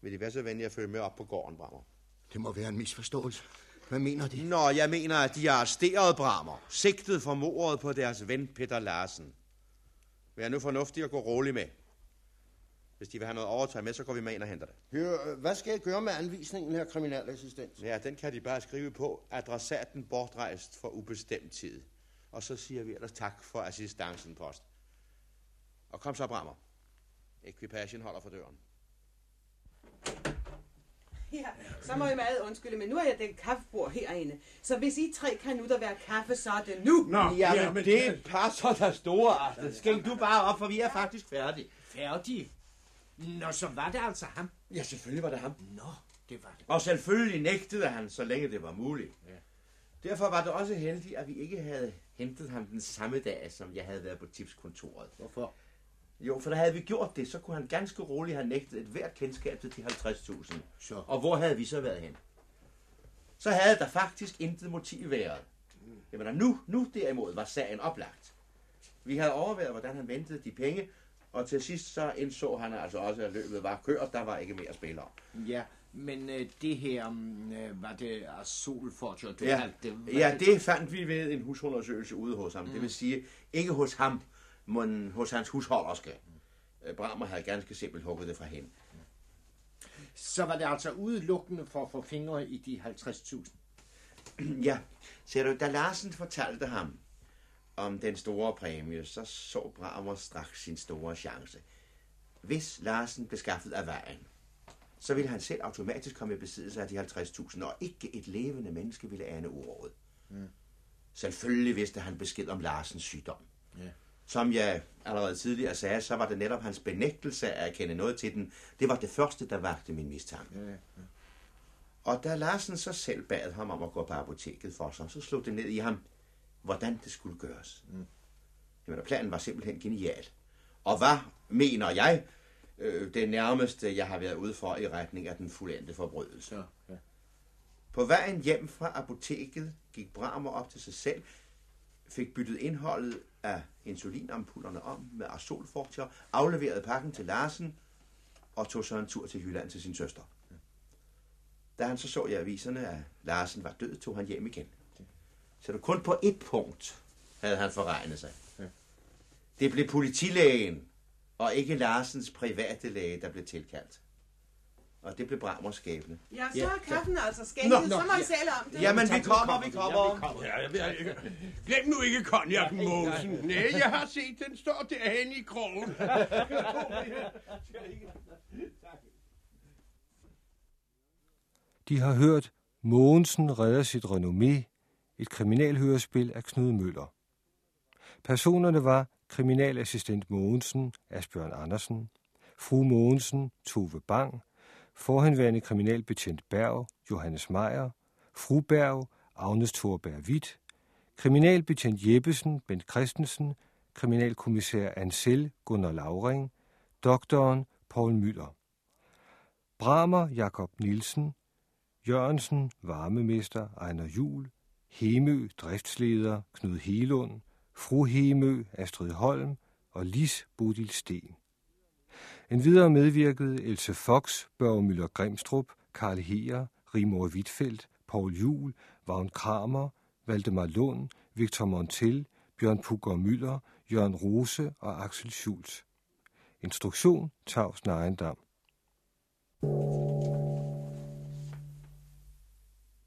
Vil de være så venlige at følge med op på gården, Brammer? Det må være en misforståelse. Hvad mener de? Nå, jeg mener, at de er arresteret, Brammer. Sigtet for mordet på deres ven Peter Larsen. Vær nu fornuftig og gå roligt med. Hvis de vil have noget overtøj med, så går vi med ind og henter det. Hør, hvad skal jeg gøre med anvisningen her, kriminalassistent? Ja, den kan de bare skrive på. Adressaten bortrejst for ubestemt tid. Og så siger vi ellers tak for assistancen, post. Og kom så, Brammer. Ekvipagen holder for døren. Ja, så må I meget undskylde, men nu er jeg den kaffebord herinde. Så hvis I tre kan nu der være kaffe, så er det nu. Nå, ja, men det passer der store, Arthur. Skæng du bare op, for vi er faktisk færdige. Færdig? Nå, så var det altså ham. Ja, selvfølgelig var det ham. Nå, det var det. Og selvfølgelig nægtede han, så længe det var muligt. Ja. Derfor var det også heldigt, at vi ikke havde hentet ham den samme dag, som jeg havde været på tipskontoret. Hvorfor? Jo, for da havde vi gjort det, så kunne han ganske roligt have nægtet et hvert kendskab til de 50.000. Så. Og hvor havde vi så været hen? Så havde der faktisk intet motiv været. Jamen, nu, nu derimod var sagen oplagt. Vi havde overvejet, hvordan han ventede de penge, og til sidst så indså han altså også, at løbet var kørt, der var ikke mere at spille om. Ja, men øh, det her, mm, øh, var det Azul? Du Ja, det, ja, det fandt vi ved en husundersøgelse ude hos ham. Mm. Det Mm. vil sige, ikke hos ham, men hos hans husholderske. Øh, Bramer havde ganske simpelt hugget det fra hende. Så var det altså udelukkende for at få fingre i de 50.000. Ja, ser du, da Larsen fortalte ham om den store præmie, så så Bramer straks sin store chance. Hvis Larsen blev skaffet af vejen, så ville han selv automatisk komme i besiddelse af de 50.000, og ikke et levende menneske ville ane urådet. Mm. Selvfølgelig vidste han besked om Larsens sygdom. Ja. Som jeg allerede tidligere sagde, så var det netop hans benægtelse af at kende noget til den. Det var det første, der vagte min mistanke. Ja, ja. Og da Larsen så selv bad ham om at gå på apoteket for sig, så slog det ned i ham, hvordan det skulle gøres. Mm. Jamen, planen var simpelthen genial. Og hvad, mener jeg, øh, det nærmeste, jeg har været ude for i retning af den fuldendte forbrydelse. Ja, ja. På vejen hjem fra apoteket gik Bramer op til sig selv, fik byttet indholdet af insulinampullerne om med azolfrugter, afleverede pakken til Larsen og tog så en tur til Jylland til sin søster. Da han så så i aviserne, at Larsen var død, tog han hjem igen. Så det kun på et punkt havde han forregnet sig. Det blev politilægen, og ikke Larsens private læge, der blev tilkaldt. Og det blev Bramers skæbne. Ja, så er kaffen altså skænket, Nå, nå, så må I ja. selv om det. Jamen, vi kommer, vi kommer. Ja, jeg ved ikke. Glem nu ikke konjakken, Mogensen. Nej, jeg har set, den står derhen i krogen. De har hørt Mogensen redder sit renommé, et kriminalhørespil af Knud Møller. Personerne var kriminalassistent Mogensen, Asbjørn Andersen, fru Mogensen, Tove Bang, forhenværende kriminalbetjent Berg, Johannes Meier, fru Berg, Agnes Thorberg Witt, kriminalbetjent Jeppesen, Bent Christensen, kriminalkommissær Ansel, Gunnar Lauring, doktoren Paul Müller. Bramer Jakob Nielsen, Jørgensen, varmemester Ejner Jul, Hemø, driftsleder Knud Helund, fru Hemø, Astrid Holm og Lis Bodil Sten. En videre medvirkede Else Fox, Børge Møller Grimstrup, Karl Heer, Rimor Wittfeldt, Paul Jul, Vagn Kramer, Valdemar Lund, Victor Montel, Bjørn Pugger Møller, Jørgen Rose og Axel Schultz. Instruktion Tavs Nejendam. thank you